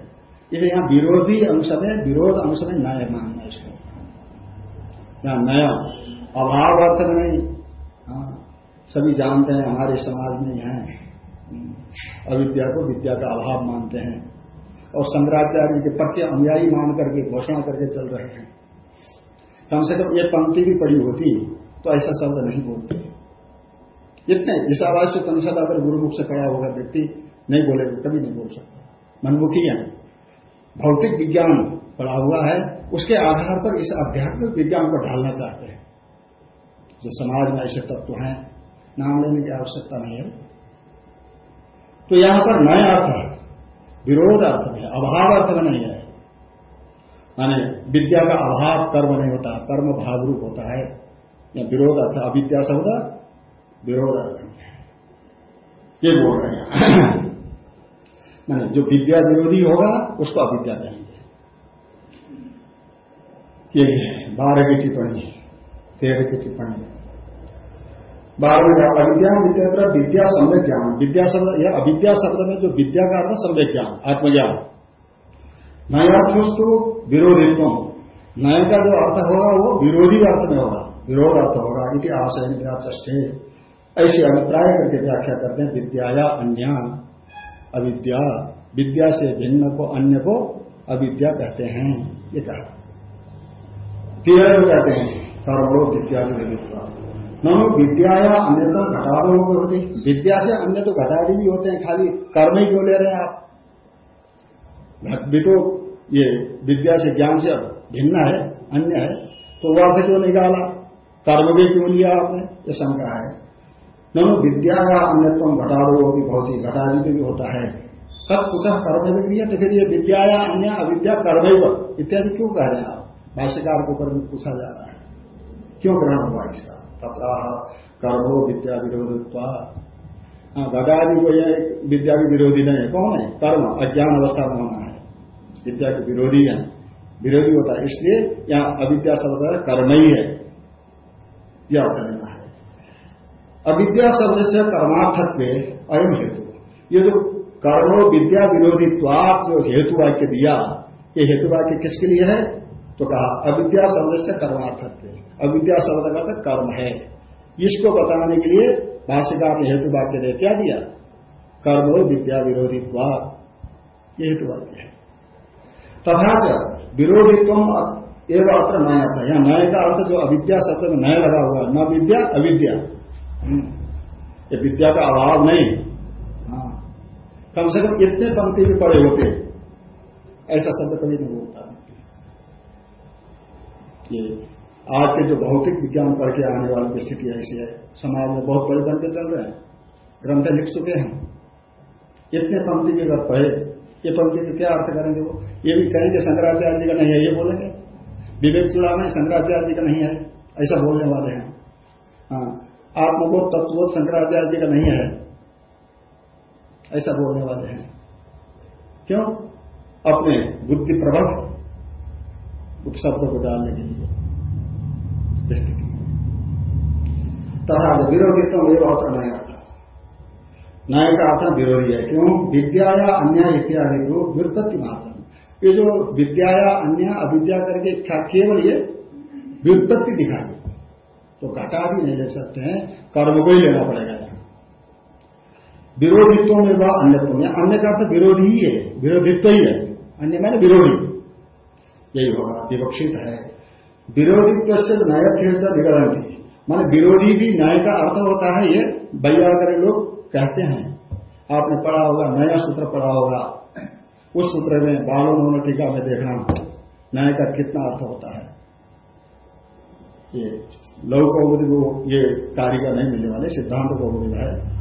इसलिए यहाँ विरोधी अंश में विरोध अंश में नया मानना इसको। यहाँ नया अभाव अर्थ में नहीं। हाँ, सभी जानते हैं हमारे समाज में है। अविद्या को विद्या का अभाव मानते हैं। और शंकराचार्य के पक्के अनुयायी मान करके घोषणा करके चल रहे हैं। कम से कम ये पंक्ति भी पड़ी होती तो ऐसा शब्द नहीं बोलते। इतने ईशावास्य परिषद अगर गुरुमुख से खड़ा होगा व्यक्ति, नहीं बोलेगा, कभी नहीं बोल सकता। मनमुखी है। भौतिक विज्ञान पढ़ा हुआ है, उसके आधार पर इस आध्यात्मिक विज्ञान को ढालना चाहते हैं। जो समाज में ऐसे तत्व हैं, नाम लेने की आवश्यकता नहीं है। तो यहाँ पर नया अर्थ है। विरोध अर्थ में अभाव अर्थ में नहीं है। माने विद्या का अभाव कर्म नहीं होता, कर्म भाव रूप होता है। या विरोध अर्थ अविद्या शब्द विरोध अर्थ ये बोल रहे हैं। मैंने जो विद्या विरोधी होगा, उसको अविद्या कहेंगे। ये बारह की टिप्पणी तेरह की टिप्पणी। बारह अविद्या विद्या विद्या सम्यक ज्ञान विद्या शब्द, यह अविद्या शब्द में जो विद्या का अर्थ सम्यक ज्ञान आत्मज्ञान। नयार्थोस्तु विरोधित्व नए का जो अर्थ होगा वो विरोधी अर्थ में होगा। विरोध अर्थ होगा इति आशय चष्टे ऐसे अभिप्राय करके व्याख्या करते हैं विद्या या अन्य, अविद्या। विद्या से भिन्न को अन्य को अविद्या कहते हैं, ये कहा। तीन कहते हैं कर्मो विद्या नो विद्या या अन्यतम घटादों को होती। विद्या से अन्य तो घटादी भी होते हैं, खाली कर्म ही क्यों ले रहे हैं आप? भी तो ये विद्या से ज्ञान से भिन्न है, अन्य है तो वह अर्थ क्यों निकाला? कर्म भी क्यों लिया आपने? ये शंका है। नो विद्या या अन्यत्व घटारो भी बहुत ही घटादी भी होता है? तब कुतः कर्म क्रिया तो फिर ये विद्या या अन्य, अविद्या कर्म इत्यादि क्यों कह रहे हैं आप? भाष्यकार को ऊपर पूछा जा रहा है। क्यों ग्रहण हुआ इसका? तथा कर्मो विद्या विरोधित्व हाँ घटादि को यह विद्या की विरोधी नहीं है, कौन है? कर्म, अज्ञान अवस्था में होना है। विद्या के विरोधी है। विरोधी होता है, इसलिए यहाँ अविद्या शब्द कर्म ही है। यह करना अविद्या शब्द से कर्मार्थत्व अयम हेतु। ये जो कर्मो विद्या विरोधित्वात जो हेतु वाक्य दिया, ये हेतु वाक्य किसके लिए है? तो कहा, अविद्या शब्द से कर्मार्थत्व अविद्या शब्द का तो कर्म है। इसको बताने के लिए भाष्यकार ने हेतु वाक्य दे क्या दिया? कर्मो विद्या विरोधित्वात ये हेतु वाक्य है। तथा विरोधित्व एवं अत्र नया था यहाँ नए का अर्थ जो अविद्या शब्द में नया लगा हुआ, न विद्या, अविद्या। ये विद्या का अभाव नहीं। हाँ। कम से कम इतने पंक्ति भी पड़े होते। ऐसा शब्द कभी नहीं बोलता। ये आज के जो भौतिक विज्ञान पढ़ के आने वाली स्थिति ऐसी है समाज में बहुत बड़े बनते चल रहे हैं। ग्रंथ लिख चुके हैं। इतने पंक्ति के अगर पढ़े, ये पंक्ति के क्या अर्थ करेंगे वो? ये भी कहेंगे शंकराचार्य जी का नहीं है, ये बोलेंगे। विवेक चुड़ामणि शंकराचार्य जी का नहीं है, ऐसा बोलने वाले हैं। हाँ आत्मबोध तत्वबोध शंकराचार्य जी का नहीं है, ऐसा बोलने वाले हैं। क्यों? अपने बुद्धि प्रबल उपशब्द को डालने के लिए। स्थिति तथा विरोधित्व में बहुत नया न्याय का अर्थ विरोधी है। क्यों? विद्या या अन्य इत्यादि को व्युत्पत्ति मात्र। ये जो विद्या या अन्य अविद्या करके क्या केवल ये व्युत्पत्ति दिखाई तो घटा भी नहीं ले सकते हैं। कर्म को ही लेना पड़ेगा। विरोधित्व में वह अन्यत्व में। अन्य का अर्थ विरोधी ही है। विरोधित्व ही है। अन्य मैंने विरोधी। यही होगा विवक्षित है। विरोधित्व से नया से बिगड़न थी मान विरोधी भी न्याय का अर्थ होता है, ये करे लोग कहते हैं। आपने पढ़ा होगा, नया सूत्र पढ़ा होगा। उस सूत्र में बालों नोन टीका में देखना न्याय का कितना अर्थ होता है। ये लघु को ये कार्य का नहीं मिलने वाले, सिद्धांत कौमुदी है।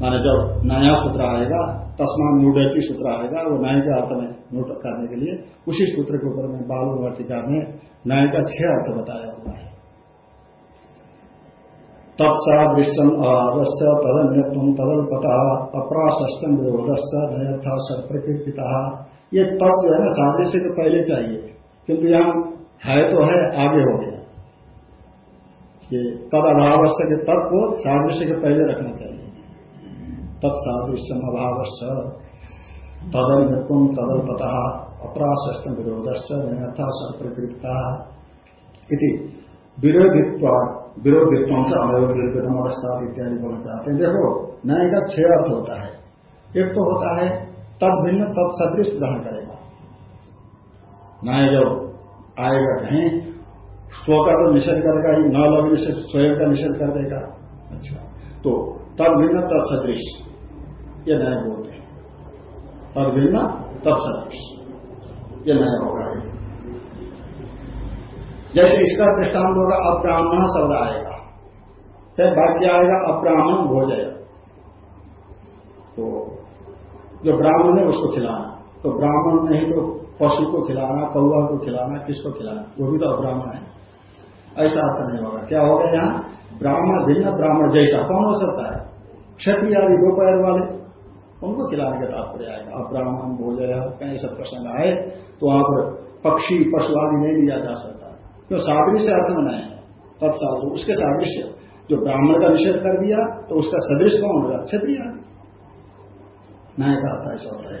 माने जब नया सूत्र आएगा, तस्मान नूडची सूत्र आएगा, वो न्याय के अर्थ में नोट करने के लिए उसी सूत्र के ऊपर में बाल टीका में न्याय का छह अर्थ बताया हुआ है। तत्सादृश्यम अभावस्य तदन्यत्व तदल्पता अप्राशस्तम विरोधस्य नयथा प्रकृतिता ये तत्व जो है ना, सादृश्य के पहले चाहिए, किंतु यहाँ है तो है, आगे हो गया। ये तद अभावस्य के तत्व को सादृश्य के पहले रखना चाहिए। तत्सादृश्यम अभावस्य तदन्यत्व तदल्पता अप्राशस्तम विरोधस्य नयथा प्रकृतिता विरोधित्व विरोधित्व से अवयोगितम अवस्था इत्यादि बोलना चाहते हैं देखो न्याय का छह अर्थ होता है। एक तो होता है तब भिन्न तब सदृश ग्रहण करेगा। न्याय जब आएगा कहीं, स्व का तो निषेध करेगा ही न लगने से स्वयं का निषेध कर देगा। अच्छा तो तब भिन्न तब सदृश ये न्याय बोलते हैं। तब भिन्न, तब सदृश ये न्याय होगा। जैसे इसका दृष्टांत होगा अब्राह्मण शब्द आएगा। फिर वाक्य आएगा अब्राह्मण भोजय तो जो ब्राह्मण है, उसको खिलाना। तो ब्राह्मण नहीं तो पशु को खिलाना कौआ को खिलाना, किसको खिलाना? वो भी तो अब्राह्मण है। ऐसा अर्थ नहीं होगा। क्या होगा यहाँ? ब्राह्मण, भिन्न ब्राह्मण जैसा। कौन हो सकता है? क्षत्रिय आदि दो पैर वाले। उनको खिलाने का तात्पर्य आएगा। अब्राह्मण भोजय कहीं सब प्रसंग आए तो वहाँ पर पक्षी पशु आदि नहीं लिया जा सकता। जो सादृश्य अर्थ बनाए, तत्साधु। उसके सादृश्य, जो ब्राह्मण का निषेध कर दिया तो उसका सदृश कौन होगा? क्षत्रिय। न्याय का अर्थ ऐसा होता है।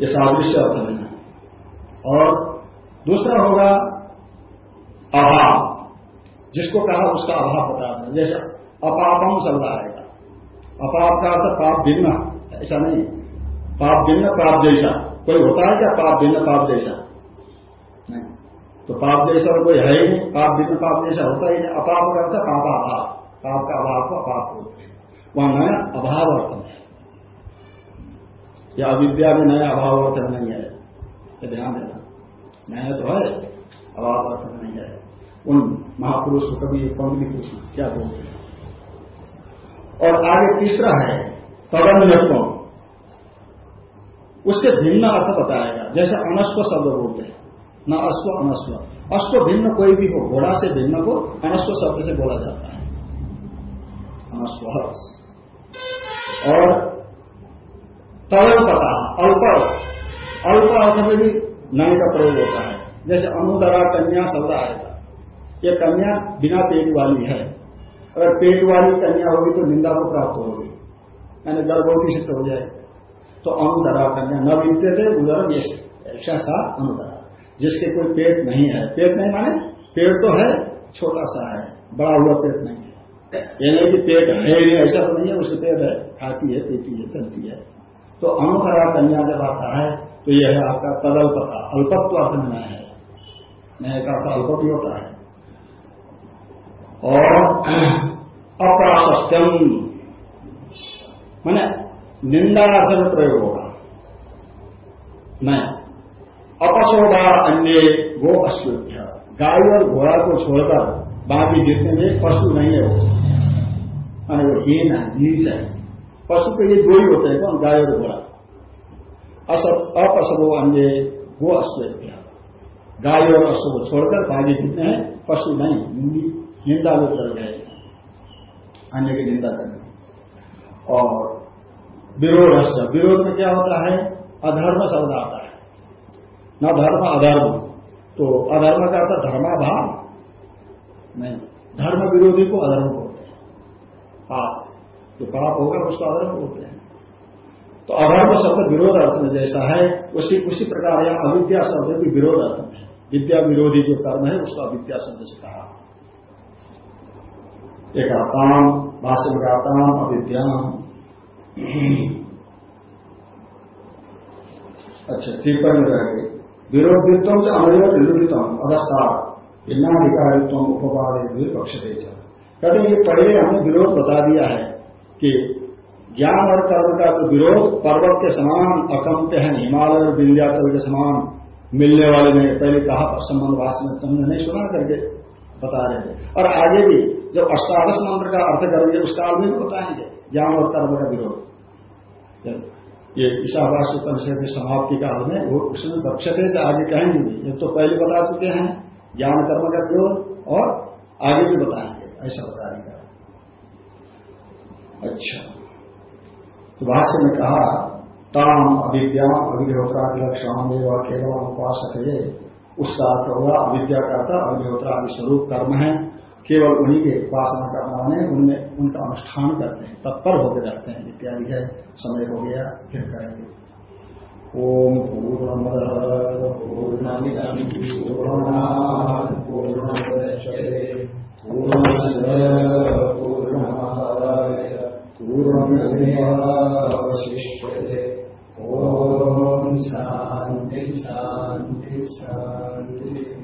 ये सादृश्य अर्थ लेना और दूसरा होगा, अभाव। जिसको कहा उसका अभाव बता दें जैसे अपापम शब्द आएगा। अपाप का अर्थ पाप भिन्न। ऐसा नहीं। पाप भिन्न, पाप जैसा। कोई होता है क्या पाप भिन्न, पाप जैसा? तो पाप जैसा कोई है ही नहीं। पाप भिन्न, पाप जैसा होता ही नहीं। अपाप का अर्थ पापा अभाव पाप का अभाव को अपाप बोलते हैं। वहाँ नया अभाव अर्थ है। या अविद्या में नया अभाव अर्थ नहीं है। ध्यान देना। नया तो है, अभाव अर्थ नहीं है। उन महापुरुष को कभी पंक्ति पूछना, क्या बोलते हैं? और आगे तीसरा है तदन्यत्व उससे भिन्न अर्थ बताएगा। जैसे अनस्व शब्द बोलते हैं। न अश्व अनस्व अश्व भिन्न कोई भी हो, घोड़ा से भिन्न को अनस्व शब्द से बोला जाता है। अनस्व और तरल पता अल्प। अल्प अर्थ में भी नए का प्रयोग होता है। जैसे अनुदरा, कन्या, शब्द आएगा। ये कन्या बिना पेट वाली है। अगर पेट वाली कन्या होगी तो निंदा को प्राप्त होगी। मैंने गर्भवती सिद्ध हो जाएगी तो अनुदरा कन्या न बीतते थे उदर ऐसा सा अनुदरा जिसके कोई पेट नहीं है। पेट नहीं माने? पेट तो है, छोटा सा है, बड़ा हुआ पेट नहीं है। ये नहीं कि पेट है नहीं, ऐसा तो नहीं है, उसके पेट है। खाती है, पीती है, चलती है। तो अनुखरा कन्या जब आता है तो यह है आपका तदल पता अल्पत्व अर्थ में है न्याय का अर्थ होता है। और अप्राशस्त्यम। मैंने निंदा अर्थ में प्रयोग होगा मैं अपशोभा अन्य गो अश्वभ्य गाय और घोड़ा को छोड़कर बाकी जितने में पशु नहीं है वो। माने वो हीन है, नीच है। पशु तो ये दो ही होते हैं कौन? गाय और घोड़ा। अपशो अन्य गो अश्वभ्य गाय और अश्व को छोड़कर बाकी जितने हैं पशु नहीं, निंदा में चल गए अन्य की निंदा करने। और विरोध विरोध में क्या होता है? अधर्म शब्द आता है। न धर्म, अधर्म। तो अधर्म का अर्थ धर्माभाव नहीं। धर्म विरोधी को अधर्म बोलते हैं। पाप। जो पाप होगा, उसको अधर्म बोलते हैं। तो अधर्म शब्द विरोध अर्थ में जैसा है, उसी उसी प्रकार यह अविद्या शब्द भी विरोध अर्थ में है। विद्या विरोधी जो कर्म है, उसको अविद्या शब्द से कहा। एक आताम भाष्य में आताम अविद्याम। अच्छा टिप्पणी गई विरोधित्व से अनयो निरूपितम अवस्था। भिन्नाधिकारित्व उपवाद पक्ष कहते ये पहले हमने विरोध बता दिया है कि ज्ञान और कर्म का जो विरोध पर्वत के समान अकम्प है, हिमालय और विंध्याचल के समान मिलने वाले ने पहले कहा संबंध वास में तुमने नहीं सुना करके बता रहे और आगे भी, जब अष्टादश मंत्र का अर्थ करेंगे उस काल में भी बताएँगे। ज्ञान और कर्म का विरोध ये ईशावास परिषद की समाप्ति काल में वो उसमें बक्षते से आगे कहेंगे भी, ये तो पहले बता चुके हैं ज्ञान कर्म का विरोध और आगे भी बताएँगे, ऐसा बताएँगे अच्छा। तो भाष्य में कहा, ताम अविद्या अभिहोत्रा लक्षण केवल उपासक उसका अर्थ होगा अविद्या का अर्थ अभिहोत्रा स्वरूप कर्म है। केवल उन्हीं के उपासना करने वाले उनमें उनका अनुष्ठान करते हैं तत्पर होकर रहते हैं इत्यादि है समय हो गया फिर करेंगे ओम पूर्ण पूर्ण पूर्णमेवावशिष्यते ॐ शान्ति शान्ति शान्ति